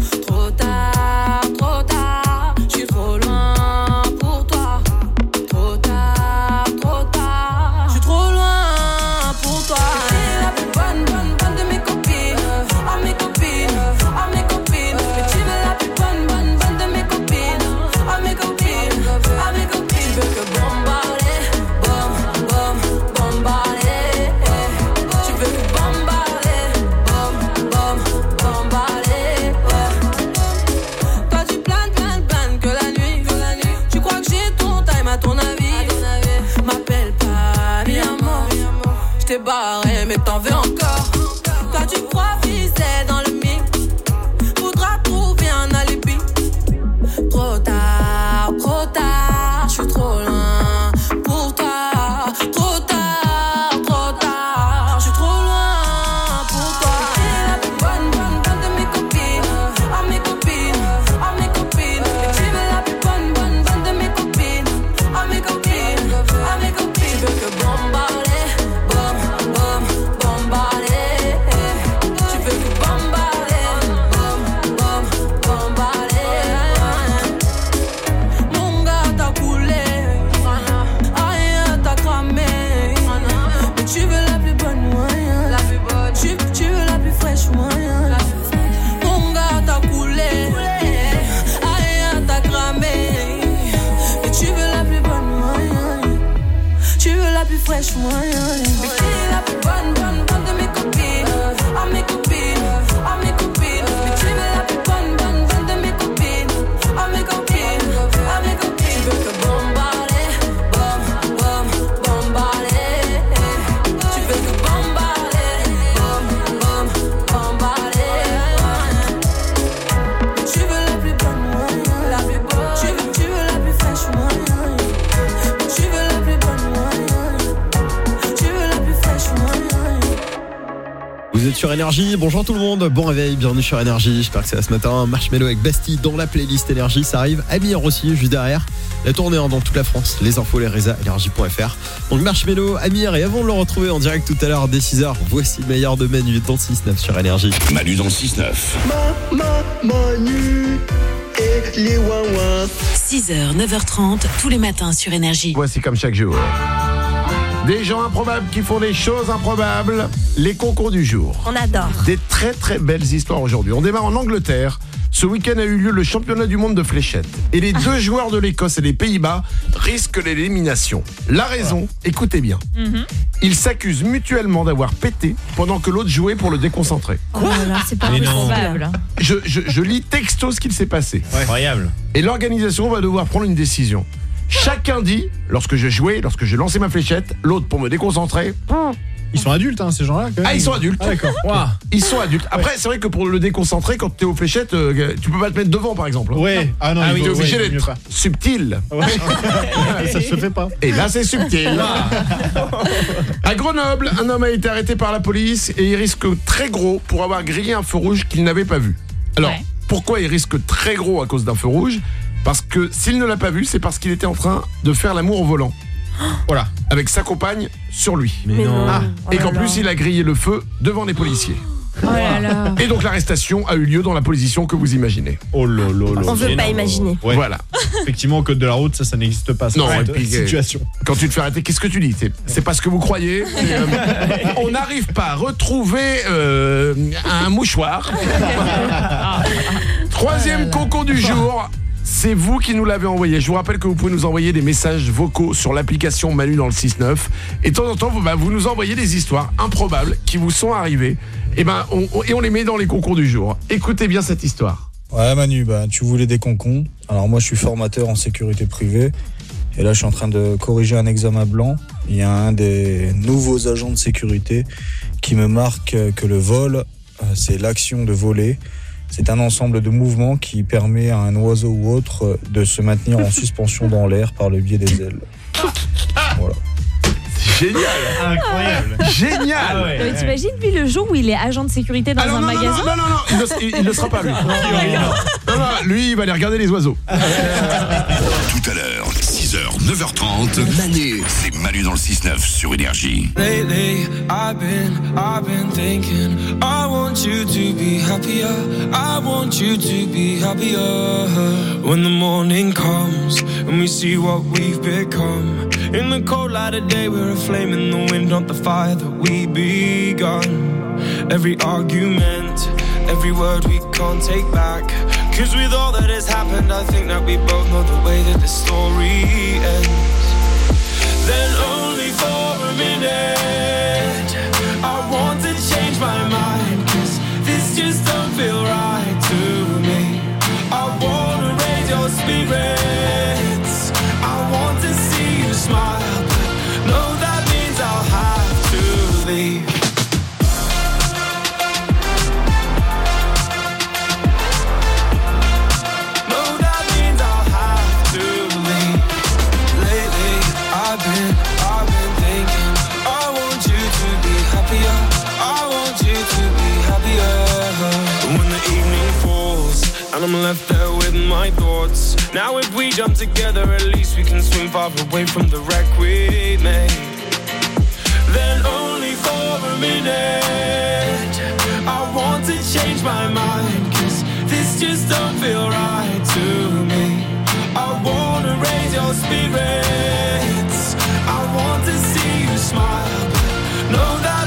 [SPEAKER 1] Énergie. Bonjour tout le monde, bon réveil, bienvenue sur Énergie. J'espère que c'est là ce matin. Marshmello avec Bastille dans la playlist Énergie. Ça arrive à mi aussi, juste derrière. La tournée hein, dans toute la France. Les infos, les résas, énergie.fr. Donc Marshmello, Amir, et avant de le retrouver en direct tout à l'heure dès 6h, voici le meilleur de Manu dans le 6-9 sur Énergie.
[SPEAKER 11] Manu dans le 6-9.
[SPEAKER 33] Ma, ma, Manu et les ouin 6h, 9h30, tous les matins sur Énergie.
[SPEAKER 40] Voici comme chaque jour. Des gens improbables qui font des choses improbables. Les concours du jour.
[SPEAKER 41] On adore.
[SPEAKER 40] Des très très belles histoires aujourd'hui. On démarre en Angleterre. Ce week-end a eu lieu le championnat du monde de fléchettes. Et les deux joueurs de l'Écosse et des Pays-Bas risquent l'élimination. La raison, écoutez bien. Ils s'accusent mutuellement d'avoir pété pendant que l'autre jouait pour le déconcentrer.
[SPEAKER 41] Quoi C'est pas.
[SPEAKER 40] Je, je- je lis texto ce qu'il s'est passé.
[SPEAKER 28] Incroyable.
[SPEAKER 40] Et l'organisation va devoir prendre une décision. Chacun dit, lorsque je jouais, lorsque je lançais ma fléchette, l'autre pour me déconcentrer.
[SPEAKER 28] Ils sont adultes, hein, ces gens-là. même.
[SPEAKER 40] Ah, ils sont adultes.
[SPEAKER 28] Ah, d'accord. [LAUGHS]
[SPEAKER 40] Ils sont adultes. Après, c'est vrai que pour le déconcentrer, quand t'es aux fléchettes, euh, tu peux pas te mettre devant, par exemple.
[SPEAKER 28] Ouais. Ah non,
[SPEAKER 40] t'es
[SPEAKER 28] vaut-
[SPEAKER 40] obligé
[SPEAKER 28] ouais,
[SPEAKER 40] d'être subtil. [LAUGHS]
[SPEAKER 28] Ça se fait pas.
[SPEAKER 40] Et là, c'est subtil. [LAUGHS] À Grenoble, un homme a été arrêté par la police et il risque très gros pour avoir grillé un feu rouge qu'il n'avait pas vu. Alors, pourquoi il risque très gros à cause d'un feu rouge? Parce que s'il ne l'a pas vu, c'est parce qu'il était en train de faire l'amour au volant. Voilà. Avec sa compagne sur lui.
[SPEAKER 28] Mais non.
[SPEAKER 40] Ah,
[SPEAKER 28] Oh
[SPEAKER 40] et qu'en plus, il a grillé le feu devant les policiers.
[SPEAKER 41] Oh là là.
[SPEAKER 40] Et donc l'arrestation a eu lieu dans la position que vous imaginez.
[SPEAKER 28] Oh là là là.
[SPEAKER 41] On veut pas imaginer.
[SPEAKER 28] Ouais.
[SPEAKER 40] Voilà.
[SPEAKER 28] Effectivement, au code de la route, ça, ça n'existe pas.
[SPEAKER 40] Non, et puis, euh,
[SPEAKER 28] situation.
[SPEAKER 40] Quand tu te fais arrêter, qu'est-ce que tu dis? C'est- pas ce que vous croyez? Euh, [LAUGHS] on n'arrive pas à retrouver euh, un mouchoir. [LAUGHS] Troisième concours du jour. C'est vous qui nous l'avez envoyé. Je vous rappelle que vous pouvez nous envoyer des messages vocaux sur l'application Manu dans le 6-9. Et de temps en temps, vous, bah, vous nous envoyez des histoires improbables qui vous sont arrivées. Et, ben, et on les met dans les concours du jour. Écoutez bien cette histoire.
[SPEAKER 42] Ouais Manu, bah, tu voulais des concons. Alors moi je suis formateur en sécurité privée. Et là je suis en train de corriger un examen blanc. Il y a un des nouveaux agents de sécurité qui me marque que le vol, euh, c'est l'action de voler. C'est un ensemble de mouvements qui permet à un oiseau ou autre euh, de se maintenir en suspension dans l'air par le biais des ailes. Voilà.
[SPEAKER 40] Génial
[SPEAKER 28] Incroyable
[SPEAKER 40] Génial
[SPEAKER 41] Mais T'imagines lui le jour où il est agent de sécurité dans
[SPEAKER 40] Alors,
[SPEAKER 41] un
[SPEAKER 40] non, non,
[SPEAKER 41] magasin
[SPEAKER 40] non, non, non, il ne- il il ne sera pas lui. Non, non, lui, il va aller regarder les oiseaux.
[SPEAKER 11] Tout à l'heure, 6h, 9h30. Manu. C'est Manu dans le 6-9 sur Énergie.
[SPEAKER 34] I want you to be happier. When the morning comes and we see what we've become. In the cold light of day, we're a flame in the wind, not the fire that we begun. Every argument, every word we can't take back. Cause with all that has happened, I think that we both know the way that the story ends then only for a minute. I want to change my mind, left there with my thoughts. Now, if we jump together, at least we can swim far away from the wreck we made. Then only for a minute, I want to change my mind. Cause this just don't feel right to me. I wanna raise your spirits. I want to see you smile. No, that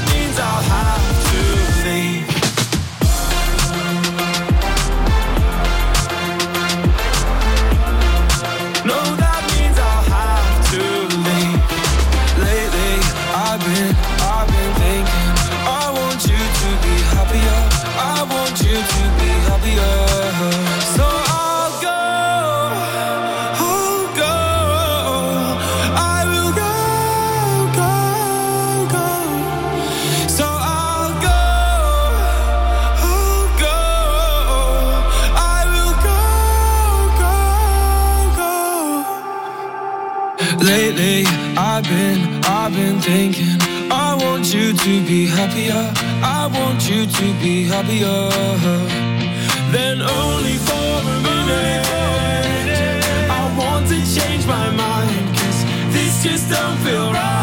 [SPEAKER 34] I've been, I've been thinking. I want you to be happier. I want you to be happier. Then only for a minute. I want to change my mind. Cause this just don't feel right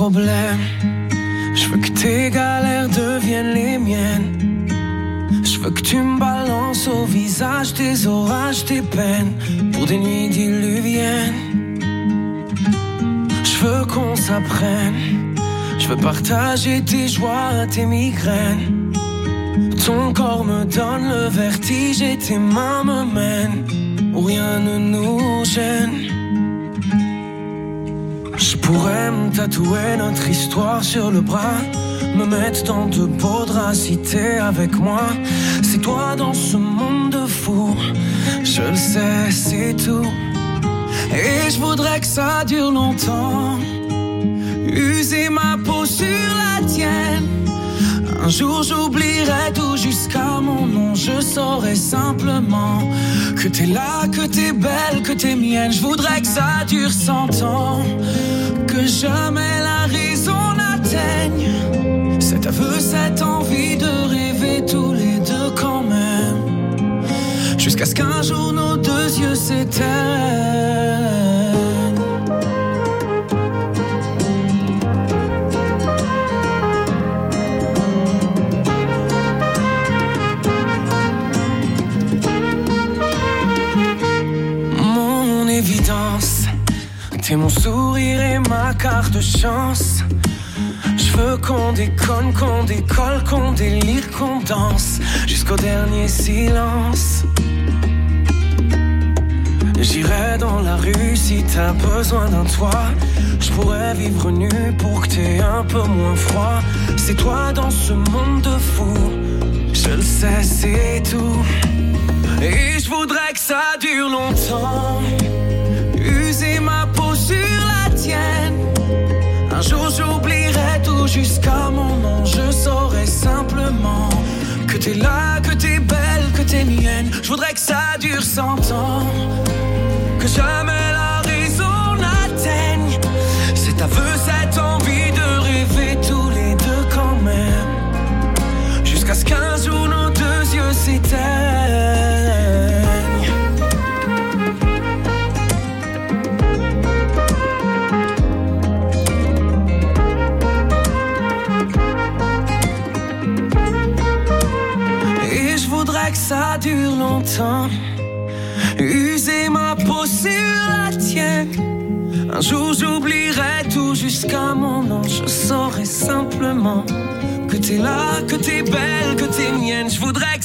[SPEAKER 34] Je veux que tes galères deviennent les miennes. Je veux que tu me balances au visage tes orages, tes peines pour des nuits diluviennes. Je veux qu'on s'apprenne. Je veux partager tes joies, tes migraines. Ton corps me donne le vertige et tes mains me mènent où rien ne nous gêne. Pourrais me tatouer notre histoire sur le bras, me mettre dans de beaux draps si avec moi. C'est toi dans ce monde de fou, je le sais, c'est tout. Et je voudrais que ça dure longtemps, user ma peau sur la tienne. Un jour j'oublierai tout jusqu'à mon nom, je saurai simplement que t'es là, que t'es belle, que t'es mienne. Je voudrais que ça dure cent ans, que jamais la raison n'atteigne cet aveu, cette envie de rêver tous les deux quand même, jusqu'à ce qu'un jour nos deux yeux s'éteignent. T'es mon sourire et ma carte chance. Je veux qu'on déconne, qu'on décolle, qu'on délire, qu'on danse jusqu'au dernier silence. J'irai dans la rue si t'as besoin d'un toit. Je pourrais vivre nu pour que t'aies un peu moins froid. C'est toi dans ce monde de fou. Je le sais, c'est tout. Et je voudrais que ça dure longtemps. Un jour j'oublierai tout jusqu'à mon nom. Je saurai simplement que t'es là, que t'es belle, que t'es mienne. Je voudrais que ça dure cent ans. Que jamais la raison n'atteigne cet aveu, cette envie de rêver tous les deux quand même. Jusqu'à ce qu'un jour nos deux yeux s'éteignent. Longtemps. User ma peau sur la tienne. Un jour j'oublierai tout jusqu'à mon nom. Je saurai simplement que t'es là, que t'es belle, que t'es mienne. Je voudrais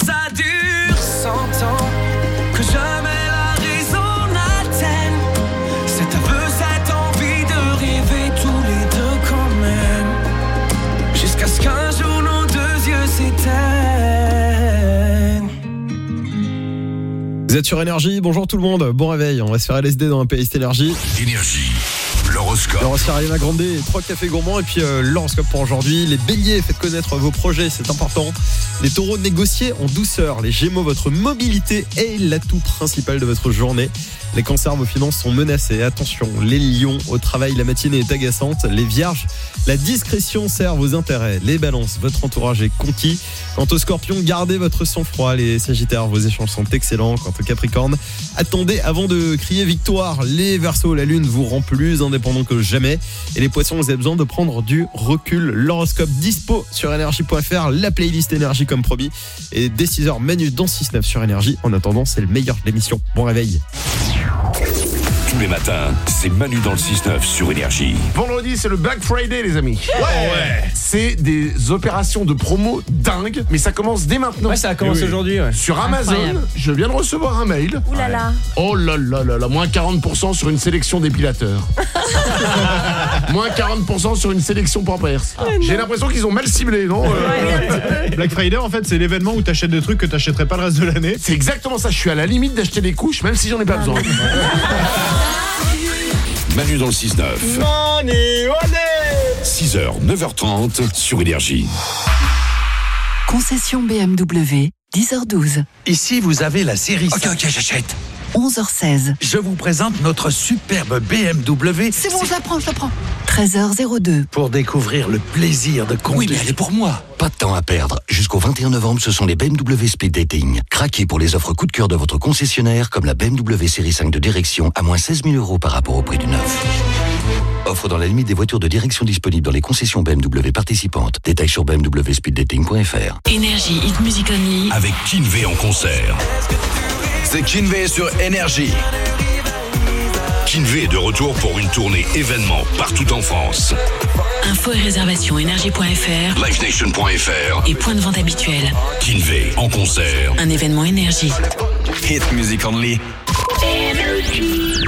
[SPEAKER 1] Vous êtes sur Énergie, bonjour tout le monde, bon réveil, on va se faire LSD dans un playlist Énergie.
[SPEAKER 11] Énergie, l'horoscope.
[SPEAKER 1] L'horoscope Ariana Grande, trois cafés gourmands et puis euh, l'horoscope pour aujourd'hui. Les béliers, faites connaître vos projets, c'est important. Les taureaux, négociez en douceur. Les gémeaux, votre mobilité est l'atout principal de votre journée. Les cancers, vos finances sont menacées. Attention, les lions, au travail, la matinée est agaçante. Les vierges, la discrétion sert vos intérêts. Les balances, votre entourage est conquis. Quant aux scorpions, gardez votre sang-froid. Les sagittaires, vos échanges sont excellents. Quant aux capricornes, attendez avant de crier victoire. Les versos, la lune vous rend plus indépendant que jamais. Et les poissons, vous avez besoin de prendre du recul. L'horoscope dispo sur énergie.fr, la playlist énergie comme promis. Et dès 6h, Manu dans 6-9 sur énergie. En attendant, c'est le meilleur de l'émission. Bon réveil.
[SPEAKER 11] Tous les matins, c'est Manu dans le 6-9 sur Énergie.
[SPEAKER 40] Vendredi, c'est le Black Friday, les amis.
[SPEAKER 28] Ouais.
[SPEAKER 40] C'est des opérations de promo dingues, mais ça commence dès maintenant.
[SPEAKER 28] Ouais, ça a commencé
[SPEAKER 40] oui.
[SPEAKER 28] aujourd'hui, ouais.
[SPEAKER 40] Sur Amazon,
[SPEAKER 28] Incroyable.
[SPEAKER 40] je viens de recevoir un mail.
[SPEAKER 43] Ouh là là.
[SPEAKER 40] Oh là là là là, moins 40% sur une sélection d'épilateurs. [LAUGHS] moins 40% sur une sélection Pampers. J'ai l'impression qu'ils ont mal ciblé, non Euh,
[SPEAKER 28] Black Friday, en fait, c'est l'événement où t'achètes des trucs que t'achèterais pas le reste de l'année.
[SPEAKER 40] C'est exactement ça, je suis à la limite d'acheter des couches, même si j'en ai pas besoin. [LAUGHS]
[SPEAKER 11] Manu dans le 6-9. 6h, 9h30 sur Énergie.
[SPEAKER 12] Concession BMW, 10h12.
[SPEAKER 19] Ici, vous avez la série. Ok, ok, j'achète.
[SPEAKER 12] 11h16.
[SPEAKER 19] Je vous présente notre superbe BMW.
[SPEAKER 12] C'est bon, je la prends, je la prends. 13h02.
[SPEAKER 19] Pour découvrir le plaisir de conduire. Oui, mais elle est pour moi.
[SPEAKER 44] Pas de temps à perdre. Jusqu'au 21 novembre, ce sont les BMW Speed Dating. Craquez pour les offres coup de cœur de votre concessionnaire, comme la BMW série 5 de direction à moins 16 000 euros par rapport au prix du neuf. Offre dans la limite des voitures de direction disponibles dans les concessions BMW participantes. Détails sur bmwspeeddating.fr.
[SPEAKER 12] Énergie Hit Music Only.
[SPEAKER 11] Avec Kinvey en concert.
[SPEAKER 45] C'est Kinvey sur Énergie.
[SPEAKER 11] Kinvey est de retour pour une tournée événement partout en France.
[SPEAKER 12] Info et réservation énergie.fr
[SPEAKER 11] LiveNation.fr.
[SPEAKER 12] et point de vente habituel.
[SPEAKER 11] Kinvey en concert.
[SPEAKER 12] Un événement énergie.
[SPEAKER 45] Hit Music Only.
[SPEAKER 22] Everything's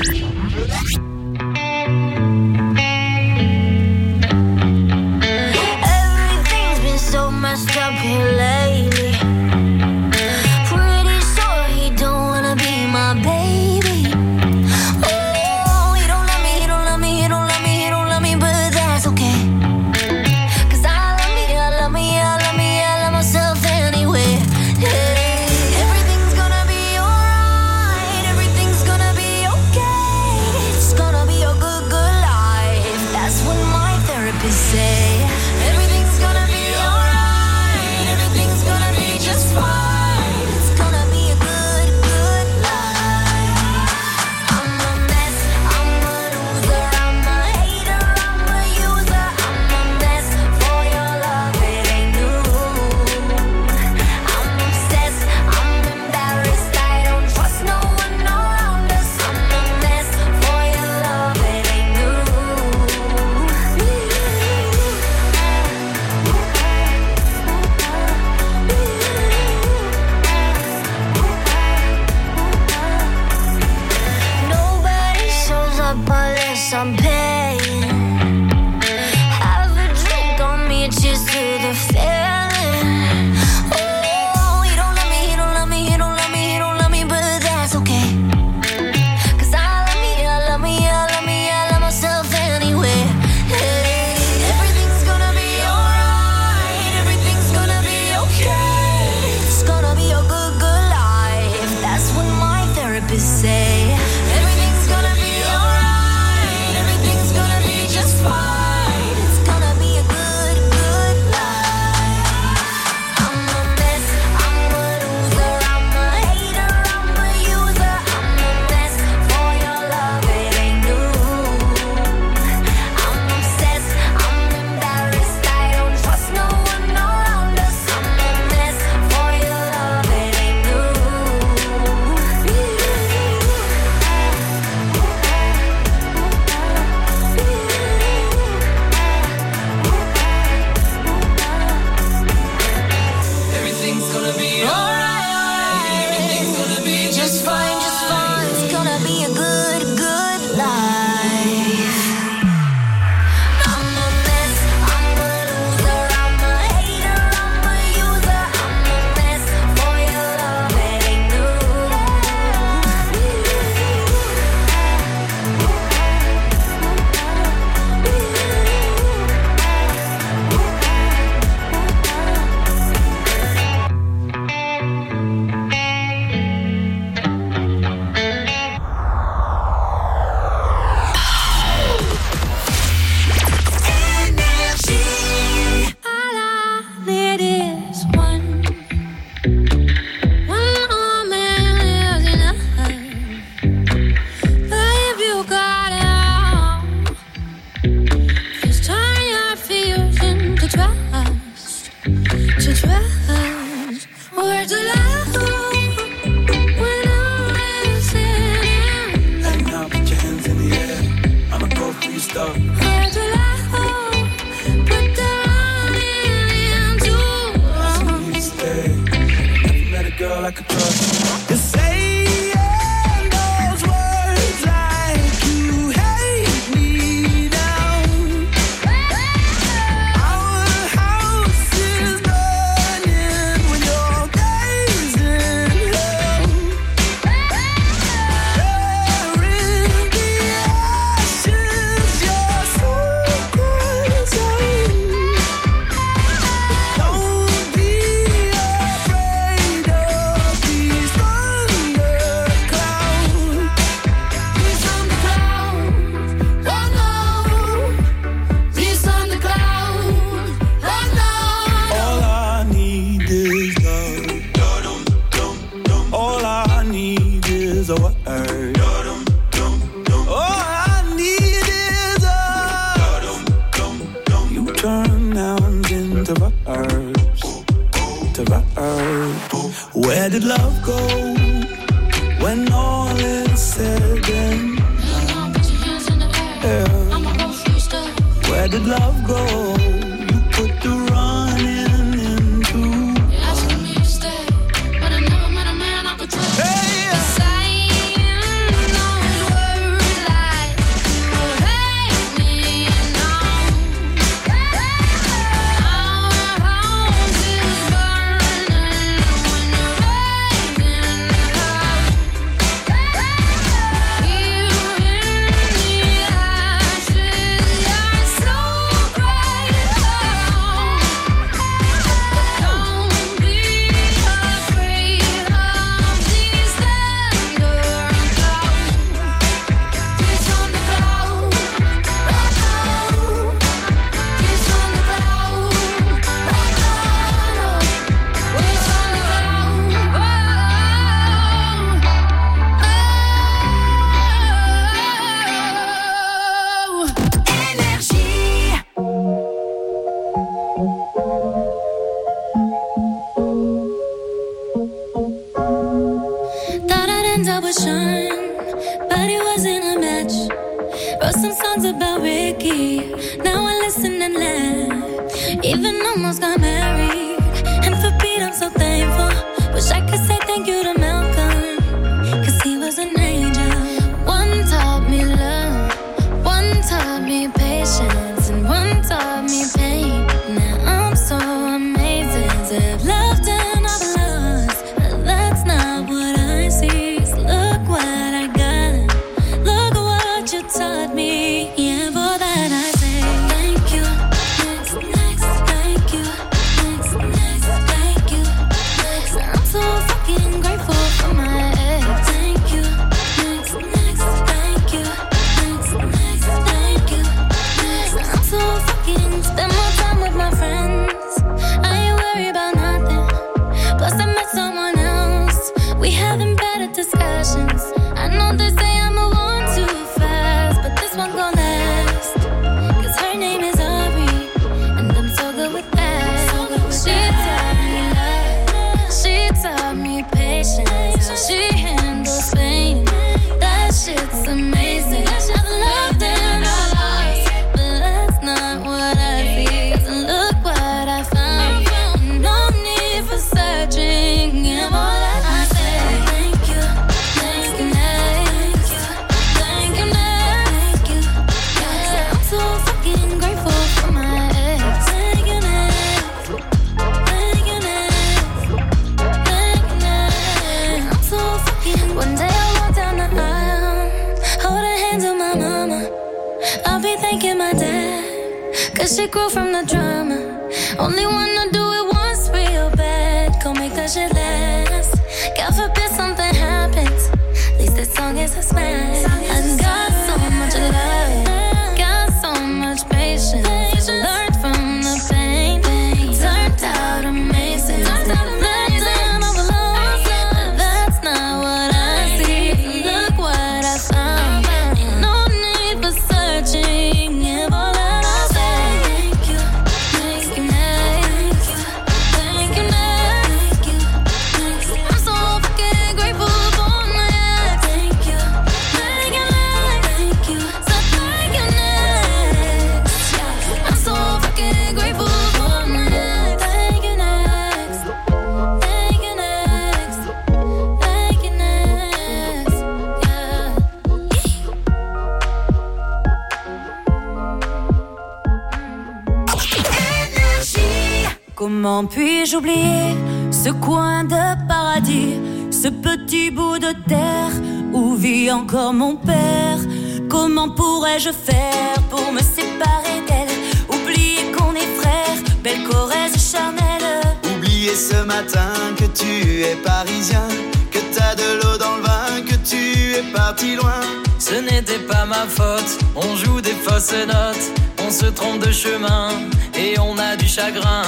[SPEAKER 22] Comment pourrais-je faire pour me séparer d'elle? Oublier qu'on est frères, belle Corrèze charnelle.
[SPEAKER 33] Oublier ce matin que tu es parisien, que t'as de l'eau dans le vin, que tu es parti loin.
[SPEAKER 17] Ce n'était pas ma faute, on joue des fausses notes, on se trompe de chemin et on a du chagrin.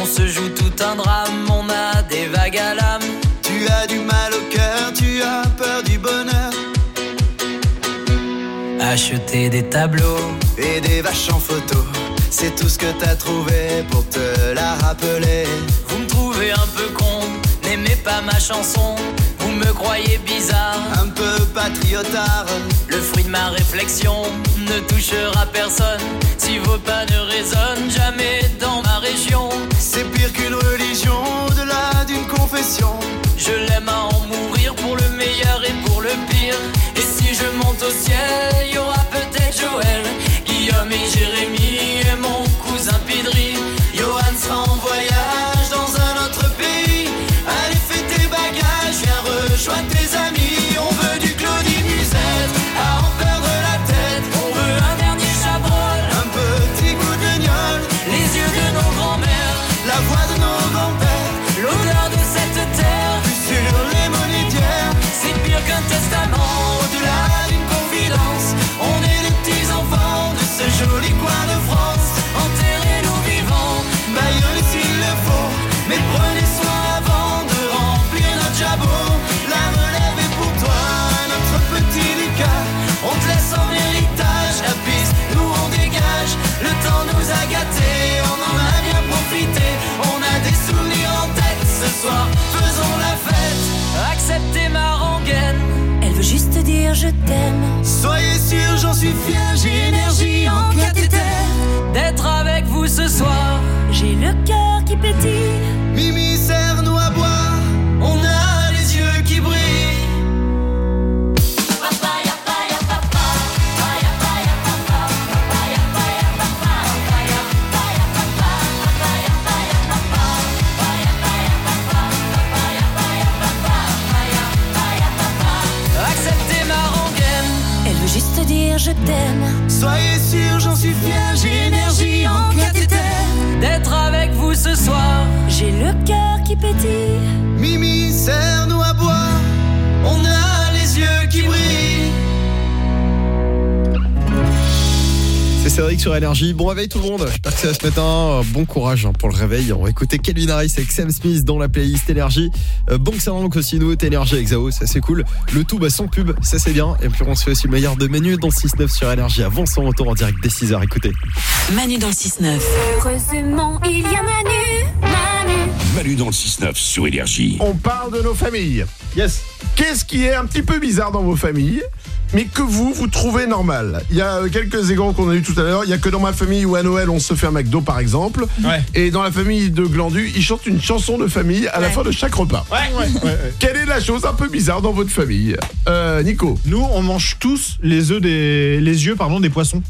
[SPEAKER 17] On se joue tout un drame, on a des vagues à l'âme.
[SPEAKER 33] Tu as du mal au cœur, tu as peur du bonheur
[SPEAKER 17] acheté des tableaux.
[SPEAKER 33] Et des vaches en photo, c'est tout ce que t'as trouvé pour te la rappeler.
[SPEAKER 17] Vous me trouvez un peu con, n'aimez pas ma chanson. Me croyez bizarre,
[SPEAKER 33] un peu patriotard.
[SPEAKER 17] Le fruit de ma réflexion ne touchera personne. Si vos pas ne résonnent jamais dans ma région,
[SPEAKER 33] C'est pire qu'une religion, au-delà d'une confession.
[SPEAKER 17] je l'aime à en mourir pour le meilleur et pour le pire. Et si je monte au ciel, il y aura peut-être Joël, Guillaume et Jérémy et mon cousin Pidri.
[SPEAKER 22] Dire je t'aime.
[SPEAKER 33] Soyez sûr, j'en suis fier, j'ai énergie en cathéter.
[SPEAKER 17] D'être avec vous ce soir.
[SPEAKER 22] J'ai le cœur qui pétille. Dire je t'aime.
[SPEAKER 33] Soyez sûr, j'en suis fier, j'ai énergie en cathéter.
[SPEAKER 17] D'être avec vous ce soir.
[SPEAKER 22] J'ai le cœur qui pétille.
[SPEAKER 33] Mimi, serre-nous
[SPEAKER 1] C'est Cédric sur Énergie. Bon réveil tout le monde. J'espère que ça va ce matin. Euh, Bon courage hein, pour le réveil. On va écouter Calvin Harris avec Sam Smith dans la playlist Énergie. Euh, bon que ça donc aussi nous Énergie avec Zao, ça c'est cool. Le tout bah, sans pub, ça c'est bien. Et puis on se fait aussi le meilleur de menu dans le 6-9 sur Énergie avant son retour en direct dès 6h. Écoutez.
[SPEAKER 12] Manu dans le 6-9.
[SPEAKER 22] Heureusement, il y a Manu. Manu.
[SPEAKER 11] Manu dans le 6-9 sur Énergie.
[SPEAKER 40] On parle de nos familles. Yes. Qu'est-ce qui est un petit peu bizarre dans vos familles? Mais que vous, vous trouvez normal. Il y a euh, quelques exemples qu'on a eu tout à l'heure. Il y a que dans ma famille où à Noël on se fait un McDo par exemple.
[SPEAKER 28] Ouais.
[SPEAKER 40] Et dans la famille de Glandu, ils chantent une chanson de famille à la fin de chaque repas.
[SPEAKER 28] Ouais, ouais, ouais. [LAUGHS]
[SPEAKER 40] Quelle est la chose un peu bizarre dans votre famille? Euh, Nico
[SPEAKER 28] Nous, on mange tous les œufs des les yeux pardon des poissons.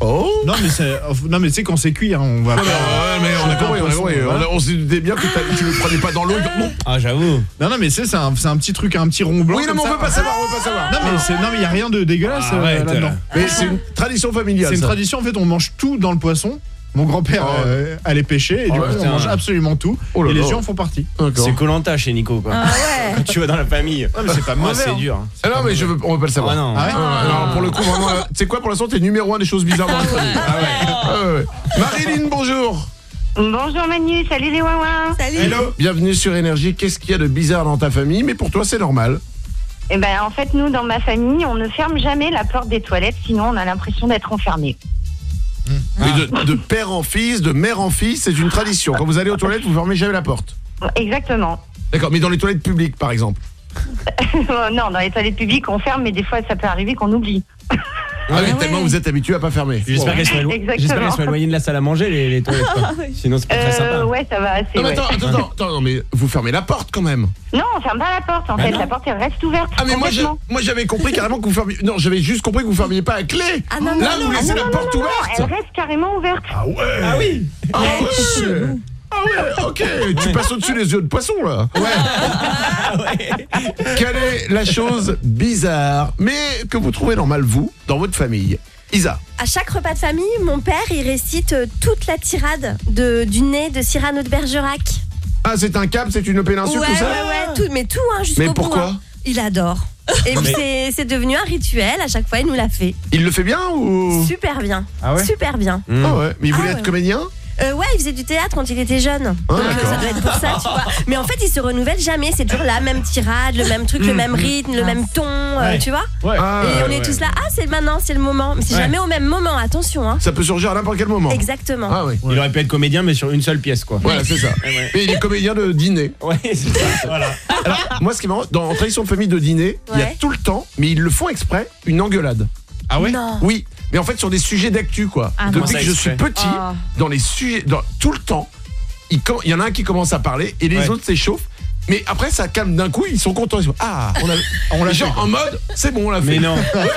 [SPEAKER 40] Oh
[SPEAKER 28] Non mais c'est non mais tu sais quand c'est cuit hein, on va
[SPEAKER 40] Ouais,
[SPEAKER 28] faire-
[SPEAKER 40] mais on a compris, on a
[SPEAKER 28] poisson,
[SPEAKER 40] compris.
[SPEAKER 28] voilà.
[SPEAKER 40] On On s'est douté bien que tu le prenais pas dans l'eau. Non,
[SPEAKER 28] Ah j'avoue. Non non mais c'est c'est un, c'est un petit truc un petit rond blanc.
[SPEAKER 40] Oui, non, mais on
[SPEAKER 28] ça.
[SPEAKER 40] veut pas savoir, on veut pas savoir.
[SPEAKER 28] Non mais c'est non mais il y a rien de dégueulasse Ah, euh, là-dedans.
[SPEAKER 40] Mais c'est une tradition familiale.
[SPEAKER 28] C'est une tradition en fait on mange tout dans le poisson. Mon grand-père
[SPEAKER 40] Oh.
[SPEAKER 28] euh, allait pêcher et du
[SPEAKER 40] Oh,
[SPEAKER 28] coup on
[SPEAKER 40] putain.
[SPEAKER 28] mange absolument tout
[SPEAKER 40] Oh là
[SPEAKER 28] et les
[SPEAKER 40] là.
[SPEAKER 28] yeux en font partie.
[SPEAKER 40] D'accord.
[SPEAKER 46] C'est Colanta chez Nico quoi.
[SPEAKER 43] Ah ouais. [LAUGHS]
[SPEAKER 46] Quand tu vas dans la famille.
[SPEAKER 28] Ah, mais c'est pas mauvais,
[SPEAKER 46] c'est
[SPEAKER 28] hein.
[SPEAKER 46] dur.
[SPEAKER 40] Ah non mais je veux, on veut pas le savoir.
[SPEAKER 46] Ah non.
[SPEAKER 28] Ah ouais
[SPEAKER 40] Ah, alors, pour le coup vraiment, euh, tu sais quoi pour l'instant t'es numéro un des choses bizarres dans la famille. Ah ouais. Ah ouais. Marilyn bonjour.
[SPEAKER 32] Bonjour Manu, salut les Wawa.
[SPEAKER 43] Salut.
[SPEAKER 28] Hello.
[SPEAKER 40] Bienvenue sur Énergie. Qu'est-ce qu'il y a de bizarre dans ta famille? Mais pour toi c'est normal.
[SPEAKER 32] Eh ben en fait nous dans ma famille on ne ferme jamais la porte des toilettes sinon on a l'impression d'être enfermé.
[SPEAKER 40] De, de père en fils, de mère en fils, c'est une tradition. Quand vous allez aux toilettes, vous fermez jamais la porte.
[SPEAKER 32] Exactement.
[SPEAKER 40] D'accord, mais dans les toilettes publiques par exemple. [LAUGHS]
[SPEAKER 32] non dans les toilettes publiques on ferme mais des fois ça peut arriver qu'on oublie.
[SPEAKER 40] Ah, oui, tellement vous êtes habitué à pas fermer.
[SPEAKER 46] J'espère qu'elles sont, éloignées de la salle à manger les, les toilettes. quoi. [LAUGHS] Sinon c'est pas très
[SPEAKER 32] Euh,
[SPEAKER 46] sympa.
[SPEAKER 32] ouais ça va assez.
[SPEAKER 40] Non, mais
[SPEAKER 32] ouais.
[SPEAKER 40] attends, attends, attends, attends, non, mais vous fermez la porte quand même.
[SPEAKER 32] Non on ferme pas la porte en
[SPEAKER 46] Ah
[SPEAKER 32] fait
[SPEAKER 46] non.
[SPEAKER 32] la porte elle reste ouverte.
[SPEAKER 40] Ah mais moi j'avais compris carrément que vous fermiez Non, j'avais juste compris que vous fermiez pas à clé.
[SPEAKER 43] Ah non, non,
[SPEAKER 40] Là
[SPEAKER 43] non,
[SPEAKER 40] vous
[SPEAKER 43] ah
[SPEAKER 40] laissez
[SPEAKER 32] non,
[SPEAKER 40] la
[SPEAKER 32] non,
[SPEAKER 40] porte
[SPEAKER 32] non, non,
[SPEAKER 40] ouverte.
[SPEAKER 32] Elle reste carrément ouverte.
[SPEAKER 40] Ah ouais. Ah oui. Ah ouais. Ah ouais, OK, tu passes au-dessus des yeux de poisson là. Quelle est la chose bizarre mais que vous trouvez normal vous dans votre famille? Isa.
[SPEAKER 43] À chaque repas de famille, mon père, il récite euh, toute la tirade de, du nez de Cyrano de Bergerac.
[SPEAKER 40] Ah, c'est un cap, c'est une péninsule
[SPEAKER 43] ouais,
[SPEAKER 40] tout ça?
[SPEAKER 43] ouais, ouais, tout, mais tout, hein, jusqu'au
[SPEAKER 40] Mais
[SPEAKER 43] bout.
[SPEAKER 40] pourquoi?
[SPEAKER 43] hein. Il adore. Et puis
[SPEAKER 40] Mais-
[SPEAKER 43] c'est- devenu un rituel, à chaque fois il nous l'a fait.
[SPEAKER 40] Il le fait bien ou?
[SPEAKER 43] Super bien.
[SPEAKER 40] Ah ouais?
[SPEAKER 43] Super bien.
[SPEAKER 40] Ah ouais, mais il voulait
[SPEAKER 43] Ah
[SPEAKER 40] être
[SPEAKER 43] ouais.
[SPEAKER 40] comédien?
[SPEAKER 43] Euh, ouais, il faisait du théâtre quand il était jeune.
[SPEAKER 40] Ah,
[SPEAKER 43] Donc, euh,
[SPEAKER 40] d'accord.
[SPEAKER 43] ça doit être pour ça, tu vois. [LAUGHS] Mais en fait, il se renouvelle jamais. C'est toujours la même tirade, le même truc, le même rythme, le même ton, euh,
[SPEAKER 40] Ouais.
[SPEAKER 43] tu vois.
[SPEAKER 40] Ouais. Ah,
[SPEAKER 43] Et on
[SPEAKER 40] ouais,
[SPEAKER 43] est tous là. Ah, c'est maintenant, c'est le moment. Mais c'est
[SPEAKER 46] Ouais.
[SPEAKER 43] jamais au même moment. Attention, hein.
[SPEAKER 40] Ça peut surgir à n'importe quel moment.
[SPEAKER 43] Exactement.
[SPEAKER 40] Ah oui.
[SPEAKER 46] Il aurait pu être comédien, mais sur une seule pièce, quoi.
[SPEAKER 40] Voilà, c'est ça. Et il est comédien de dîner.
[SPEAKER 46] Ouais, c'est ça. Voilà. [LAUGHS]
[SPEAKER 40] Alors, moi, ce qui est marrant, dans en tradition de famille de dîner, il y a
[SPEAKER 43] Ouais.
[SPEAKER 40] tout le temps, mais ils le font exprès, une engueulade.
[SPEAKER 46] Ah ouais
[SPEAKER 43] Non.
[SPEAKER 40] Oui, mais en fait sur des sujets d'actu quoi.
[SPEAKER 43] Ah.
[SPEAKER 40] Depuis que je suis petit,
[SPEAKER 43] Ah.
[SPEAKER 40] dans les sujets, dans, tout le temps, il, y en a un qui commence à parler et les
[SPEAKER 46] Ouais.
[SPEAKER 40] autres s'échauffent. Mais après ça calme d'un coup, ils sont contents. Ils sont, ah, on a,
[SPEAKER 28] On l'a
[SPEAKER 40] genre
[SPEAKER 28] fait,
[SPEAKER 40] en mode, c'est bon, on l'a fait.
[SPEAKER 46] Mais non. [LAUGHS]
[SPEAKER 40] Ouais.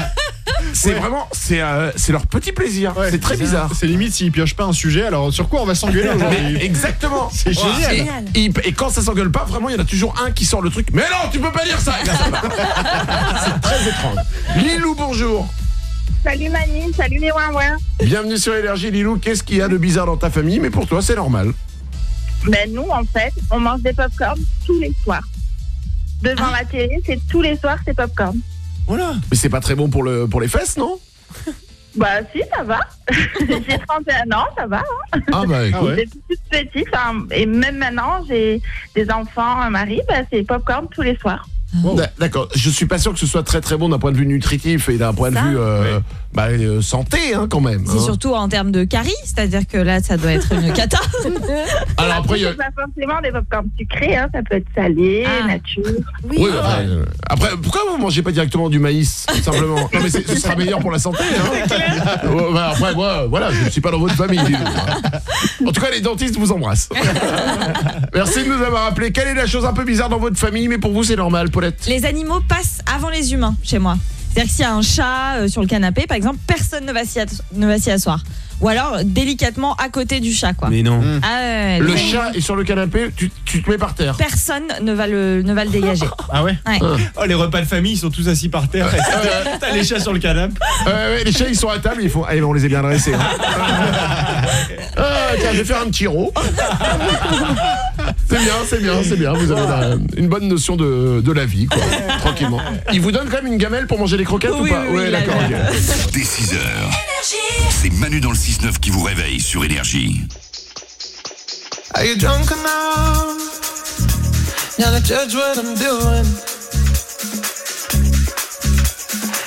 [SPEAKER 40] C'est vraiment, c'est euh, c'est leur petit plaisir.
[SPEAKER 28] Ouais,
[SPEAKER 40] c'est très bizarre.
[SPEAKER 28] C'est limite s'ils piochent pas un sujet, alors sur quoi on va s'engueuler [LAUGHS] aujourd'hui?
[SPEAKER 40] exactement. [LAUGHS]
[SPEAKER 28] C'est génial.
[SPEAKER 43] Génial.
[SPEAKER 40] Et, et quand ça s'engueule pas, vraiment, il y en a toujours un qui sort le truc. Mais non, tu peux pas dire ça. C'est très étrange. Lilou, bonjour.
[SPEAKER 47] Salut Mani, salut les
[SPEAKER 40] Bienvenue sur Énergie, Lilou. Qu'est-ce qu'il y a de bizarre dans ta famille Mais pour toi, c'est normal.
[SPEAKER 47] Ben nous, en fait, on mange des pop-corn tous les soirs. Devant
[SPEAKER 43] Ah.
[SPEAKER 47] la télé, c'est tous les soirs, c'est pop-corn.
[SPEAKER 46] Voilà.
[SPEAKER 40] Mais c'est pas très bon pour, le, pour les fesses, non?
[SPEAKER 47] Bah si, ça va. [LAUGHS] j'ai 31 ans, ça va. hein.
[SPEAKER 40] Ah bah écoute.
[SPEAKER 28] Ouais.
[SPEAKER 47] Depuis toute petite, enfin, et même maintenant, j'ai des enfants, un mari, bah, c'est pop-corn tous les soirs.
[SPEAKER 40] D'a- D'accord, je suis pas sûr que ce soit très très bon d'un point de vue nutritif et d'un point de
[SPEAKER 41] Ça
[SPEAKER 40] vue euh, bah, euh, santé hein, quand même.
[SPEAKER 41] C'est
[SPEAKER 40] hein.
[SPEAKER 41] surtout en termes de caries, c'est-à-dire que là, ça doit être une [LAUGHS] cata.
[SPEAKER 40] Alors après, il y a-
[SPEAKER 47] pas forcément des pop-corn sucrés, hein, ça peut être salé,
[SPEAKER 41] Ah.
[SPEAKER 47] nature.
[SPEAKER 43] Oui.
[SPEAKER 40] Oui, enfin, euh, après, pourquoi vous mangez pas directement du maïs simplement? Non mais c'est- ce sera meilleur pour la santé. Hein. Ouais, bah, après, moi, voilà, je ne suis pas dans votre famille. En tout cas, les dentistes vous embrassent. [LAUGHS] Merci de nous avoir appelé. Quelle est la chose un peu bizarre dans votre famille, mais pour vous c'est normal,
[SPEAKER 41] Les animaux passent avant les humains chez moi. C'est-à-dire que s'il y a un chat euh, sur le canapé, par exemple, personne ne va s'y ass- ne va s'y asseoir. Ou alors délicatement à côté du chat, quoi.
[SPEAKER 46] Mais non.
[SPEAKER 41] Ah ouais,
[SPEAKER 40] Le chat est sur le canapé, tu, tu te mets par terre.
[SPEAKER 41] Personne ne va le, ne va le dégager. [LAUGHS]
[SPEAKER 46] Ah ouais
[SPEAKER 41] Ouais.
[SPEAKER 46] Oh, les repas de famille, ils sont tous assis par terre. T'as les chats sur le canapé.
[SPEAKER 40] Euh, ouais, les chats ils sont à table, ils font Allez, on les a bien dressés. hein. [LAUGHS] Ah, tiens, je vais faire un petit rot. [LAUGHS] C'est bien, c'est bien, c'est bien. Vous avez la- une bonne notion de, de la vie, quoi. Tranquillement. Il vous donne quand même une gamelle pour manger les croquettes ou
[SPEAKER 41] Oui,
[SPEAKER 40] pas
[SPEAKER 41] oui, oui,
[SPEAKER 40] Ouais,
[SPEAKER 41] il a
[SPEAKER 40] d'accord. ok.
[SPEAKER 11] Dès 6 heures. C'est Manu dans le 6-9 qui vous réveille sur Énergie.
[SPEAKER 34] Are you drunk enough now to judge what I'm doing?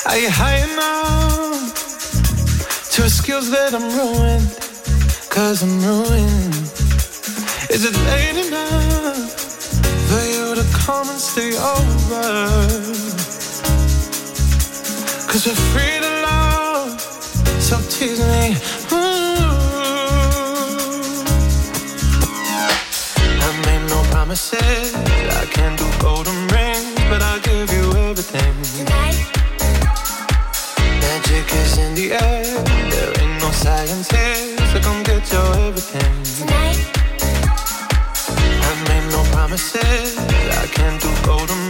[SPEAKER 34] Are you high enough? To excuse that I'm ruined? Cause I'm ruined. Is it late enough for you to come and stay over? Cause we're free to love, so tease me. Ooh. I made no promises. I can't do golden rings, but I'll give you everything. Magic is in the air. There ain't no science here, so come get your everything. Promises. I can't do golden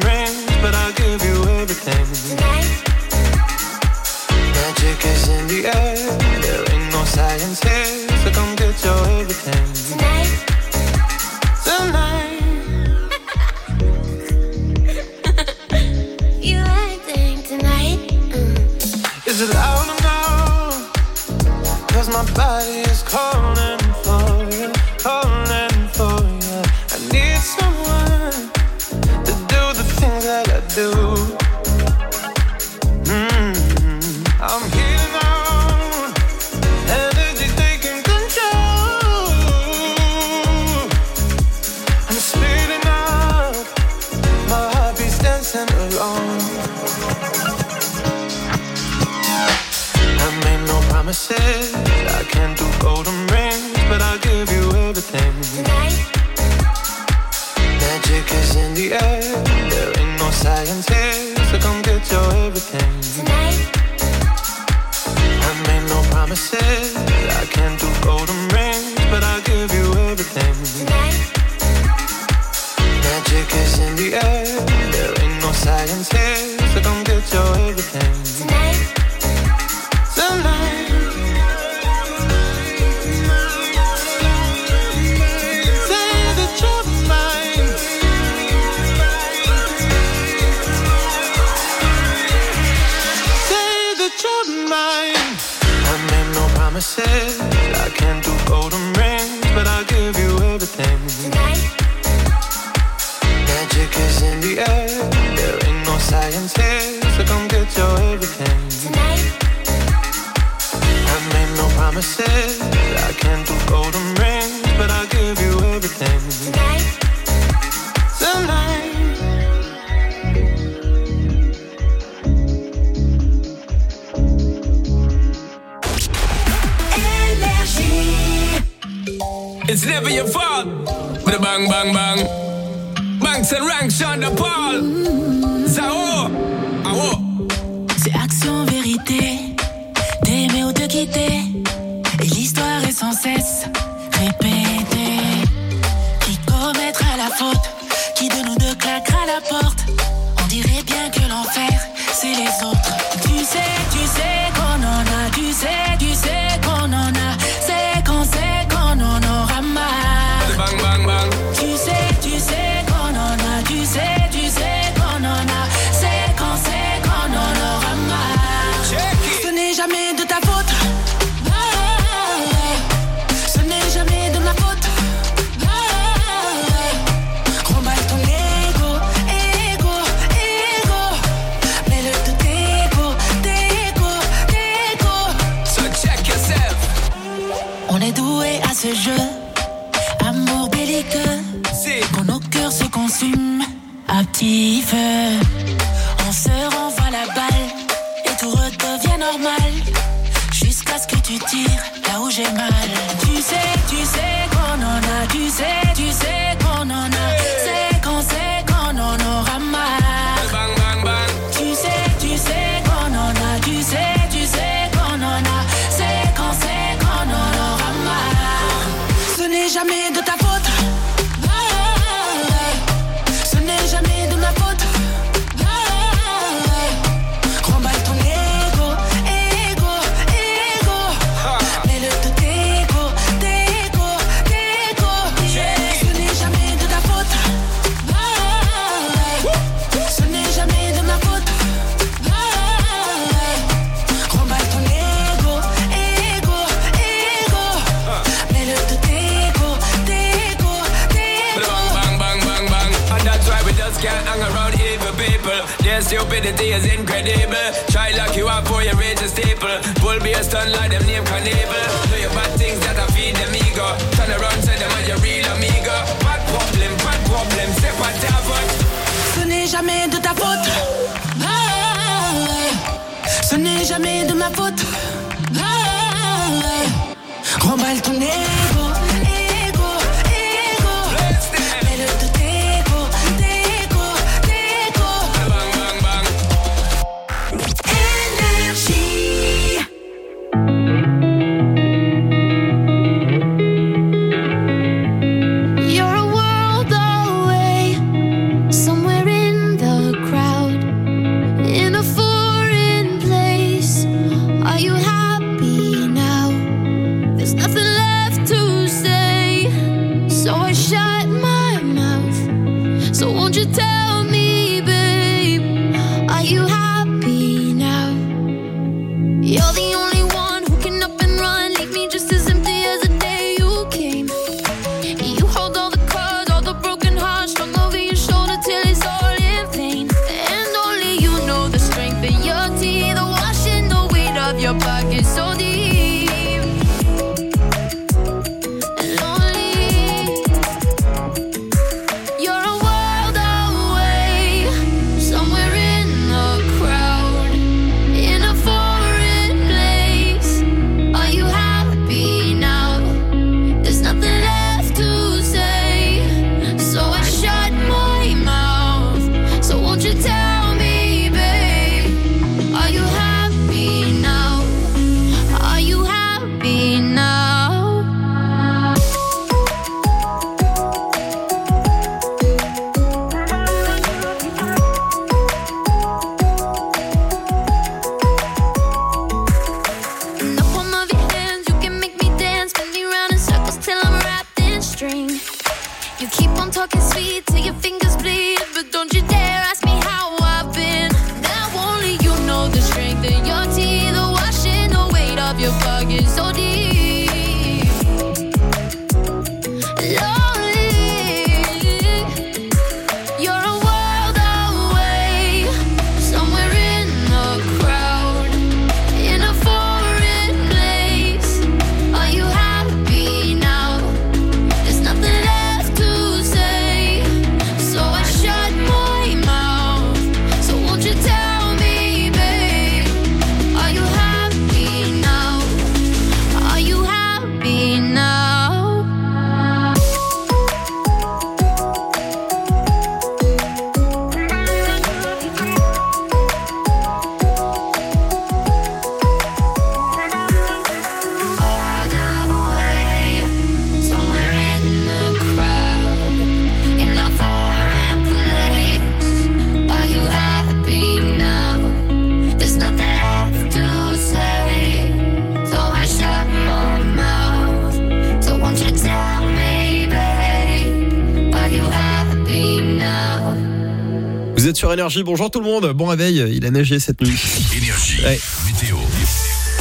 [SPEAKER 48] Énergie.
[SPEAKER 1] Bonjour tout le monde. Bon réveil. Il a neigé cette nuit.
[SPEAKER 11] Énergie.
[SPEAKER 1] Ouais.
[SPEAKER 11] Météo.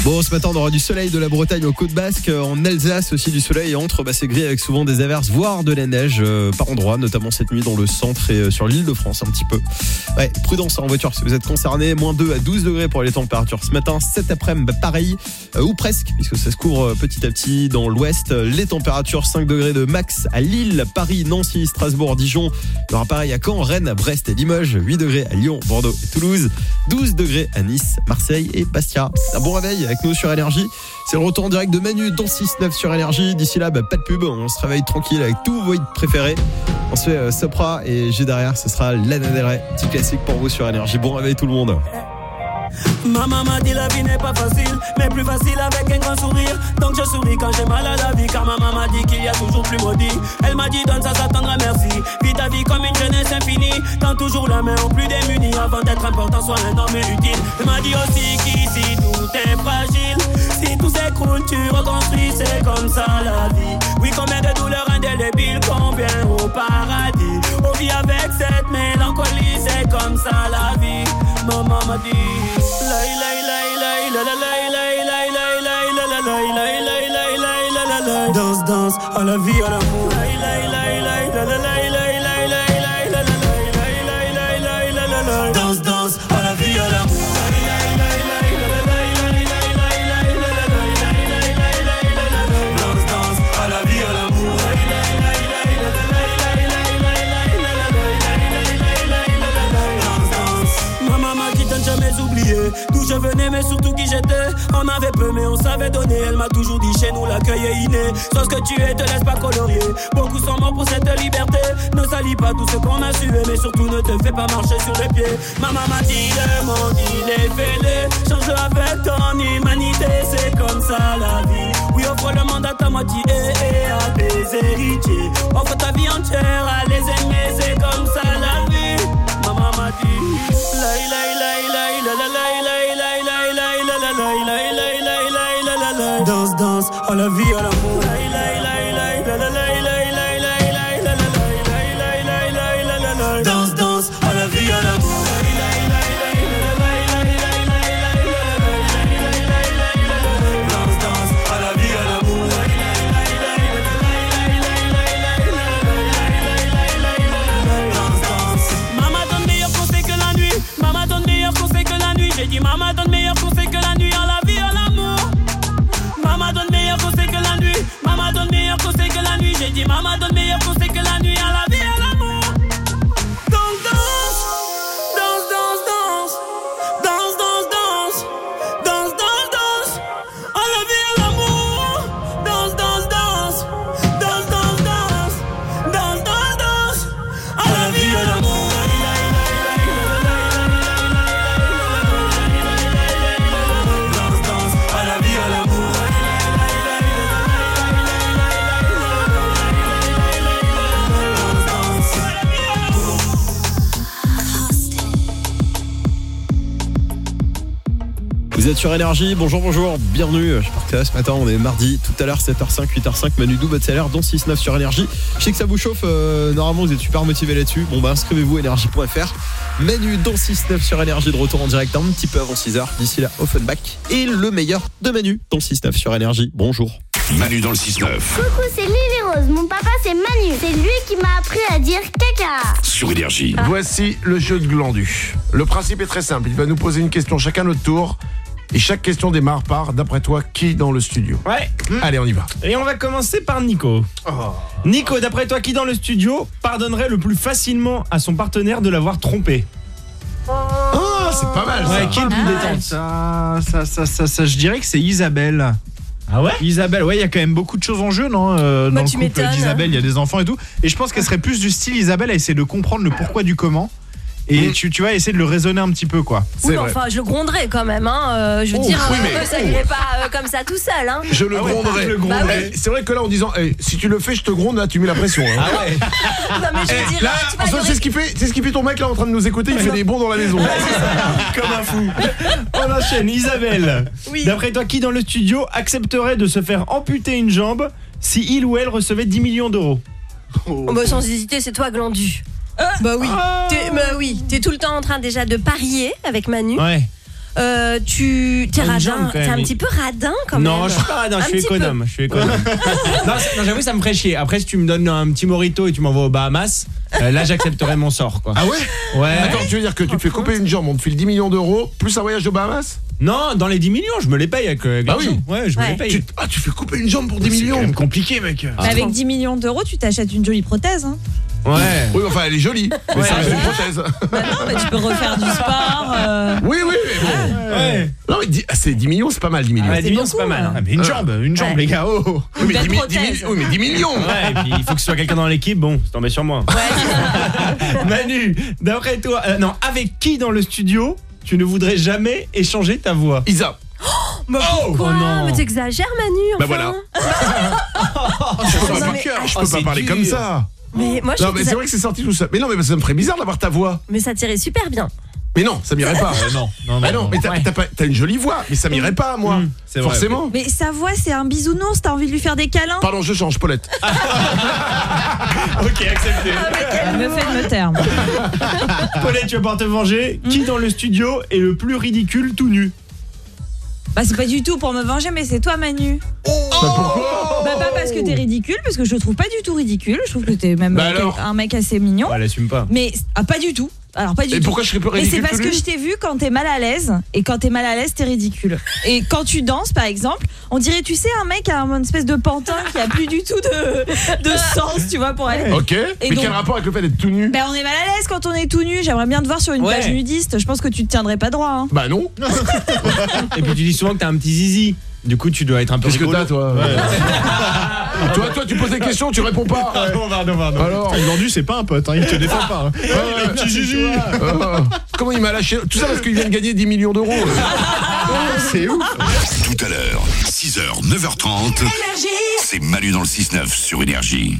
[SPEAKER 1] Bon, ce matin, on aura du soleil de la Bretagne aux côtes basques. En Alsace aussi du soleil. Et entre, bah, c'est gris avec souvent des averses, voire de la neige euh, par endroits, notamment cette nuit dans le centre et euh, sur l'île de France un petit peu. Ouais, prudence en voiture si vous êtes concerné. Moins 2 à 12 degrés pour les températures ce matin. Cet après-midi, bah, pareil, euh, ou presque, puisque ça se euh, petit à petit dans l'ouest. Les températures 5 degrés de max à Lille, Paris, Nancy, Strasbourg, Dijon. Il y aura pareil à Caen, Rennes, Brest et Limoges. 8 degrés à Lyon, Bordeaux et Toulouse. 12 degrés à Nice, Marseille et Bastia. Un bon réveil avec nous sur Énergie. C'est le retour en direct de Manu dans 6-9 sur Énergie. D'ici là, bah, pas de pub. On se réveille tranquille avec tous vos hits préférés. On se fait euh, Sopra et j'ai derrière, ce sera Lana Del. Petit classique pour vous sur Énergie. Bon réveil tout le monde.
[SPEAKER 49] Maman m'a dit la vie n'est pas facile, mais plus facile avec un grand sourire. Donc je souris quand j'ai mal à la vie, car ma maman m'a dit qu'il y a toujours plus maudit. Elle m'a dit donne ça, ça merci. Vis ta vie comme une jeunesse infinie. Tends toujours la main aux plus démunis avant d'être important, sois un homme utile. Elle m'a dit aussi qu'ici tout est fragile. Si tout s'écroule, tu reconstruis, c'est comme ça la vie. Oui, combien de douleurs indélébiles, combien au paradis. On vit avec cette mélancolie, c'est comme ça la vie. Maman m'a dit. La, la, la, la, la, la, lai. Danse, danse, à la vie, à l'amour. D'où je venais mais surtout qui j'étais. On avait peu mais on savait donner. Elle m'a toujours dit chez nous l'accueil est inné. Sois ce que tu es te laisse pas colorier. Beaucoup sont morts pour cette liberté. Ne salis pas tout ce qu'on a sué Mais surtout ne te fais pas marcher sur les pieds. Maman m'a dit le monde il est fêlé. Change avec ton humanité C'est comme ça la vie. Oui offre le monde à ta moitié et à tes héritiers. Offre ta vie entière à les aimer C'est comme ça la vie. Maman m'a dit lai lai la la la vie à l'amour
[SPEAKER 1] sur Énergie, bonjour, bonjour, bienvenue. Que ça va ce matin, on est mardi, tout à l'heure 7h05, 8h05, Manu Dou, votre salaire dans 6-9 sur Énergie. Je sais que ça vous chauffe, euh, normalement vous êtes super motivé là-dessus. Bon bah inscrivez-vous énergie.fr. Manu dans 6-9 sur Énergie de retour en direct un petit peu avant 6h. D'ici là, Offenbach et le meilleur de Manu dans 6-9 sur Énergie. Bonjour.
[SPEAKER 11] Manu dans le 6-9.
[SPEAKER 50] Coucou, c'est Lily Rose. Mon papa, c'est Manu. C'est lui qui m'a appris à dire caca.
[SPEAKER 11] Sur Énergie.
[SPEAKER 40] Voici le jeu de glandu. Le principe est très simple. Il va nous poser une question chacun notre tour. Et chaque question démarre par, d'après toi, qui dans le studio?
[SPEAKER 46] Ouais.
[SPEAKER 40] Allez, on y va.
[SPEAKER 46] Et on va commencer par Nico. Nico, d'après toi, qui dans le studio pardonnerait le plus facilement à son partenaire de l'avoir trompé?
[SPEAKER 40] Ah, c'est pas mal ça.
[SPEAKER 46] Ouais, qui est le plus détente?
[SPEAKER 28] Ça, ça, ça, ça, ça, je dirais que c'est Isabelle.
[SPEAKER 46] Ah ouais?
[SPEAKER 28] Isabelle, ouais, il y a quand même beaucoup de choses en jeu, non euh,
[SPEAKER 43] Bah,
[SPEAKER 28] Dans
[SPEAKER 43] tu
[SPEAKER 28] le couple
[SPEAKER 43] m'étonnes.
[SPEAKER 28] d'Isabelle, il y a des enfants et tout. Et je pense qu'elle serait plus du style Isabelle à essayer de comprendre le pourquoi du comment. Et
[SPEAKER 40] Mm.
[SPEAKER 28] tu, tu vois, essayer de le raisonner un petit peu, quoi.
[SPEAKER 43] Oui, enfin, je le gronderai quand même. Hein. euh, je veux
[SPEAKER 40] Oh,
[SPEAKER 43] dire,
[SPEAKER 40] oui, mais-
[SPEAKER 43] ça irait pas euh, comme ça tout seul. Hein.
[SPEAKER 40] Je le
[SPEAKER 28] Ah ouais,
[SPEAKER 40] gronderai.
[SPEAKER 28] gronderai.
[SPEAKER 40] Eh, C'est vrai que là, en disant, eh, si tu le fais, je te gronde, là, tu mets la pression. hein.
[SPEAKER 28] Ah ouais [LAUGHS]
[SPEAKER 43] Non, mais je veux
[SPEAKER 40] Eh,
[SPEAKER 43] dire,
[SPEAKER 40] là,
[SPEAKER 43] aurait-
[SPEAKER 40] c'est ce qui fait, c'est ce qui fait ton mec là en train de nous écouter. Il fait des bons dans la maison. [LAUGHS]
[SPEAKER 46] Comme un fou. On enchaîne. Isabelle,
[SPEAKER 43] Oui.
[SPEAKER 46] d'après toi, qui dans le studio accepterait de se faire amputer une jambe si il ou elle recevait 10 millions d'euros?
[SPEAKER 43] Oh, bah, sans hésiter, c'est toi, Glandu. Bah oui. T'es, bah oui. T'es tout le temps en train déjà de parier avec Manu.
[SPEAKER 46] Ouais.
[SPEAKER 43] Euh, tu t'es radin. T'es un petit peu radin quand même.
[SPEAKER 46] non, je suis pas radin, je suis économe. Je suis économe. [LAUGHS] non, j'avoue, ça me ferait chier. Après, si tu me donnes un petit morito et tu m'envoies aux Bahamas, euh, là, j'accepterais mon sort. Quoi.
[SPEAKER 40] Ah ouais
[SPEAKER 46] Ouais.
[SPEAKER 40] Attends, tu veux dire que tu te fais couper une jambe, on te file 10 millions d'euros, plus un voyage aux Bahamas
[SPEAKER 46] Non, dans les 10 millions, je me les paye avec, avec
[SPEAKER 40] Ah oui.
[SPEAKER 46] Ouais, je me
[SPEAKER 31] Ouais.
[SPEAKER 46] les paye.
[SPEAKER 40] Tu- Ah, tu fais couper une jambe pour 10 millions
[SPEAKER 46] C'est compliqué, mec.
[SPEAKER 31] Bah, avec 10 millions d'euros, tu t'achètes une jolie prothèse. Hein.
[SPEAKER 46] Ouais.
[SPEAKER 40] Oui, enfin, elle est jolie, mais
[SPEAKER 46] Ouais.
[SPEAKER 40] ça reste une prothèse.
[SPEAKER 31] Bah non, mais tu peux refaire du sport. euh.
[SPEAKER 40] Oui, oui, mais bon.
[SPEAKER 46] Ouais.
[SPEAKER 40] Non, mais dix- ah, c'est 10 millions, c'est pas mal, 10 millions.
[SPEAKER 46] Ah, 10 millions, c'est pas mal. hein.
[SPEAKER 28] Ah, mais une jambe, une jambe,
[SPEAKER 31] Ouais.
[SPEAKER 28] les gars. Oh.
[SPEAKER 40] Oui, mais
[SPEAKER 31] belle
[SPEAKER 40] 10, mi-
[SPEAKER 31] prothèse.
[SPEAKER 40] 10 mi- oui, mais 10 millions
[SPEAKER 46] Ouais, et puis il faut que ce soit quelqu'un dans l'équipe, bon, c'est tombé sur moi. [LAUGHS] Manu, d'après toi, euh, non, avec qui dans le studio tu ne voudrais jamais échanger ta voix?
[SPEAKER 40] Isa.
[SPEAKER 43] Bah pourquoi?
[SPEAKER 46] Oh non.
[SPEAKER 43] Mais t'exagères Manu.
[SPEAKER 40] Bah voilà.
[SPEAKER 28] Oh, [LAUGHS]
[SPEAKER 40] Je peux pas,
[SPEAKER 43] Non,
[SPEAKER 40] par-
[SPEAKER 43] mais-
[SPEAKER 40] je
[SPEAKER 46] oh,
[SPEAKER 40] peux pas parler
[SPEAKER 46] dur.
[SPEAKER 40] comme ça.
[SPEAKER 43] Mais moi je
[SPEAKER 40] Non, mais c'est
[SPEAKER 43] ça-
[SPEAKER 40] vrai que c'est sorti tout ça. Mais non, mais ça me ferait bizarre d'avoir ta voix.
[SPEAKER 43] mais ça tirait super bien.
[SPEAKER 40] Mais non, ça m'irait pas. [LAUGHS]
[SPEAKER 46] non, non,
[SPEAKER 40] Bah non, mais t'as
[SPEAKER 46] Ouais.
[SPEAKER 40] pas- une jolie voix, mais ça m'irait pas, moi.
[SPEAKER 46] Mmh, c'est vrai,
[SPEAKER 40] Forcément.
[SPEAKER 31] Mais sa voix, c'est un bisounours. T'as envie de lui faire des câlins?
[SPEAKER 40] Pardon, je change, Paulette. [LAUGHS]
[SPEAKER 46] Ok, accepté.
[SPEAKER 31] Me fait me terme. [LAUGHS]
[SPEAKER 46] Paulette, tu vas pouvoir te venger. Qui dans le studio est le plus ridicule tout nu?
[SPEAKER 31] Bah c'est pas du tout pour me venger, mais c'est toi Manu.
[SPEAKER 40] Bah pourquoi
[SPEAKER 31] Bah pas parce que t'es ridicule, parce que je trouve pas du tout ridicule. Je trouve que t'es même
[SPEAKER 40] Bah alors
[SPEAKER 31] un mec assez mignon.
[SPEAKER 46] Ouais, elle assume pas.
[SPEAKER 31] Mais ah, pas du tout. Alors pas du
[SPEAKER 40] Et
[SPEAKER 31] tout.
[SPEAKER 40] pourquoi je serais
[SPEAKER 31] Mais
[SPEAKER 40] ridicule
[SPEAKER 31] c'est parce que
[SPEAKER 40] nu
[SPEAKER 31] je t'ai vu quand t'es mal à l'aise et quand t'es mal à l'aise t'es ridicule. Et quand tu danses par exemple, on dirait tu sais un mec a une espèce de pantin qui a plus du tout de, de sens tu vois pour aller.
[SPEAKER 40] Ok.
[SPEAKER 31] Et
[SPEAKER 40] mais
[SPEAKER 31] donc-
[SPEAKER 40] quel rapport avec le fait d'être tout nu
[SPEAKER 31] Ben on est mal à l'aise quand on est tout nu. J'aimerais bien te voir sur une
[SPEAKER 46] Ouais.
[SPEAKER 31] page nudiste. Je pense que tu te tiendrais pas droit. hein.
[SPEAKER 40] Bah non. [LAUGHS]
[SPEAKER 46] Et puis tu dis souvent que t'as un petit zizi. Du coup, tu dois être un peu
[SPEAKER 40] Qu'est-ce que t'as, toi [LAUGHS] Toi, toi, tu poses des questions, tu réponds pas.
[SPEAKER 46] Pardon, pardon, pardon.
[SPEAKER 40] Alors
[SPEAKER 28] Aujourd'hui, c'est pas un pote, hein, il te défend pas. hein. Petit Gigi.
[SPEAKER 40] Ah, Comment il m'a lâché Tout ça parce qu'il vient de gagner 10 millions d'euros.
[SPEAKER 28] C'est ouf.
[SPEAKER 11] Tout à l'heure, 6h, 9h30. C'est Manu dans le 6-9 sur Énergie.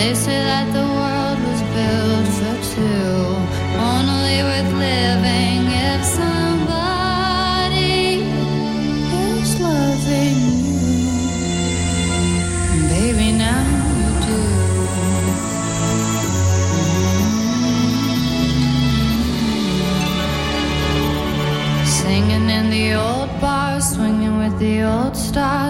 [SPEAKER 35] They say that the world was built for two, only worth living if somebody is loving you. Baby, now you do. Singing in the old swinging with the old stars,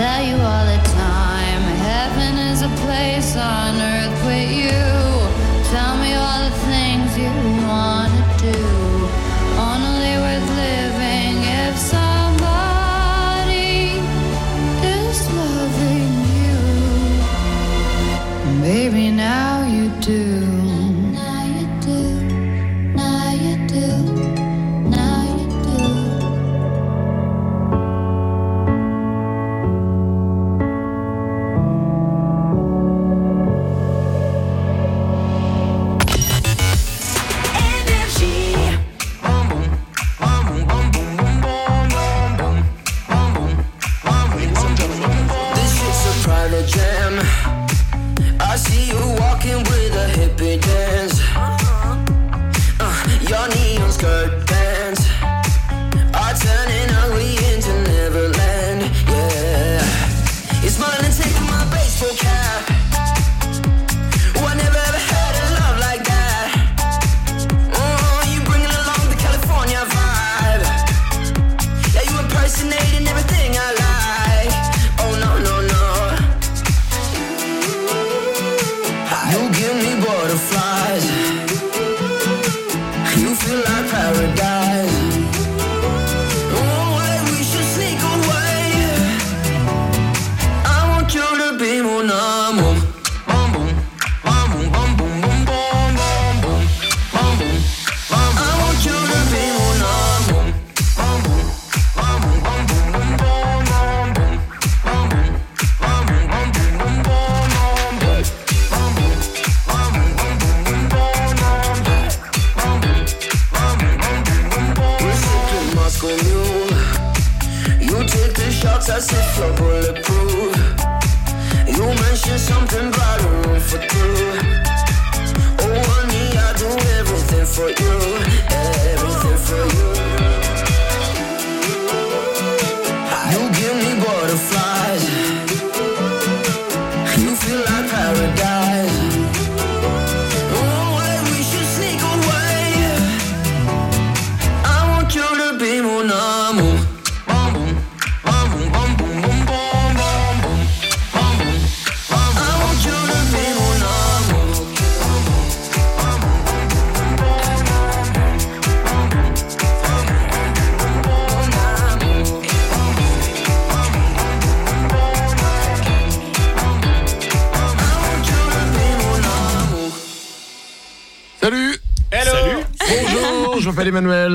[SPEAKER 35] Tell you all the time. Heaven is a place on earth with you. Tell me all the things you wanna do. Only worth living if somebody is loving you. Baby, now you do.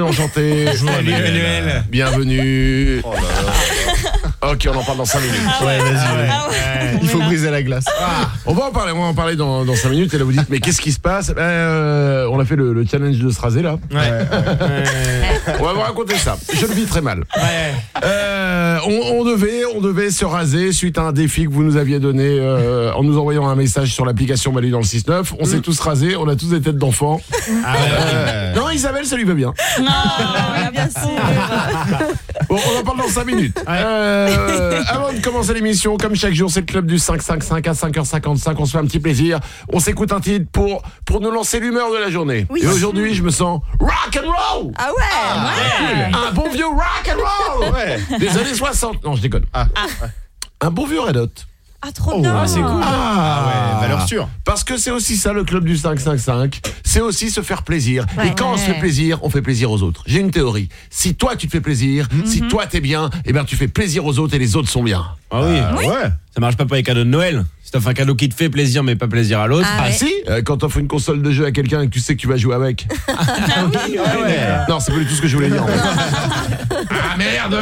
[SPEAKER 40] Enchanté.
[SPEAKER 46] Bonjour, Salut, Emmanuel.
[SPEAKER 40] Bienvenue. Ok, on en parle dans 5 minutes.
[SPEAKER 28] Ouais, vas-y. Il faut briser la glace.
[SPEAKER 40] Ah, on va en parler, on va en parler dans, dans 5 minutes et là vous dites mais qu'est-ce qui se passe? Ben, euh, On a fait le, le challenge de se raser là. On va vous raconter ça. Je le vis très mal. Euh, on, on devait, on devait se raser suite à un défi que vous nous aviez donné euh, en nous envoyant un message sur l'application Manu dans le 6-9. On s'est tous rasés, on a tous des têtes d'enfants. Euh, non, Isabelle, ça lui va bien.
[SPEAKER 41] Non, bien sûr. [LAUGHS]
[SPEAKER 40] Bon, on en parle dans 5 minutes. Euh, avant de commencer l'émission, comme chaque jour, c'est le club du 555 à 5h55. On se fait un petit plaisir. On s'écoute un titre pour, pour nous lancer l'humeur de la journée.
[SPEAKER 43] Oui.
[SPEAKER 40] Et aujourd'hui, je me sens rock and roll.
[SPEAKER 43] Ah ouais,
[SPEAKER 40] Un bon vieux rock and roll. [LAUGHS]
[SPEAKER 28] Ouais.
[SPEAKER 40] Des années 60. Non, je déconne. Un bon vieux Red Hot.
[SPEAKER 43] Ah, trop bien.
[SPEAKER 28] Ah, c'est cool.
[SPEAKER 40] Ah,
[SPEAKER 28] ouais, valeur sûre.
[SPEAKER 40] Parce que c'est aussi ça le club du 555, c'est aussi se faire plaisir.
[SPEAKER 43] Ouais.
[SPEAKER 40] Et quand on se fait plaisir, on fait plaisir aux autres. J'ai une théorie. Si toi tu te fais plaisir, si toi t'es bien, eh ben tu fais plaisir aux autres et les autres sont bien.
[SPEAKER 46] Ah oui.
[SPEAKER 28] Ouais.
[SPEAKER 46] Ça marche pas pour les cadeaux de Noël. Si t'offres un cadeau qui te fait plaisir mais pas plaisir à l'autre.
[SPEAKER 43] Ah ouais.
[SPEAKER 40] si Euh, Quand t'offres une console de jeu à quelqu'un et que tu sais que tu vas jouer avec. [LAUGHS] Non, c'est pas du tout ce que je voulais dire. en fait. ah merde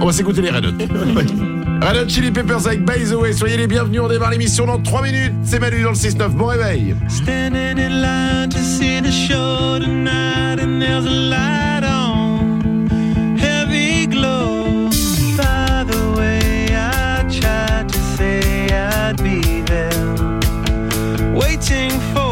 [SPEAKER 40] On va s'écouter les Red Hot. [LAUGHS] Red Hot Chili Peppers avec By the Way. Soyez les bienvenus, on démarre l'émission dans 3 minutes. C'est Manu dans le 6-9. Bon réveil.
[SPEAKER 19] Standing in line to see the show tonight, and there's a light waiting for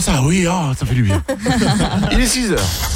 [SPEAKER 40] ça? Oui, ah, ça fait du bien. [LAUGHS] Il est 6 heures.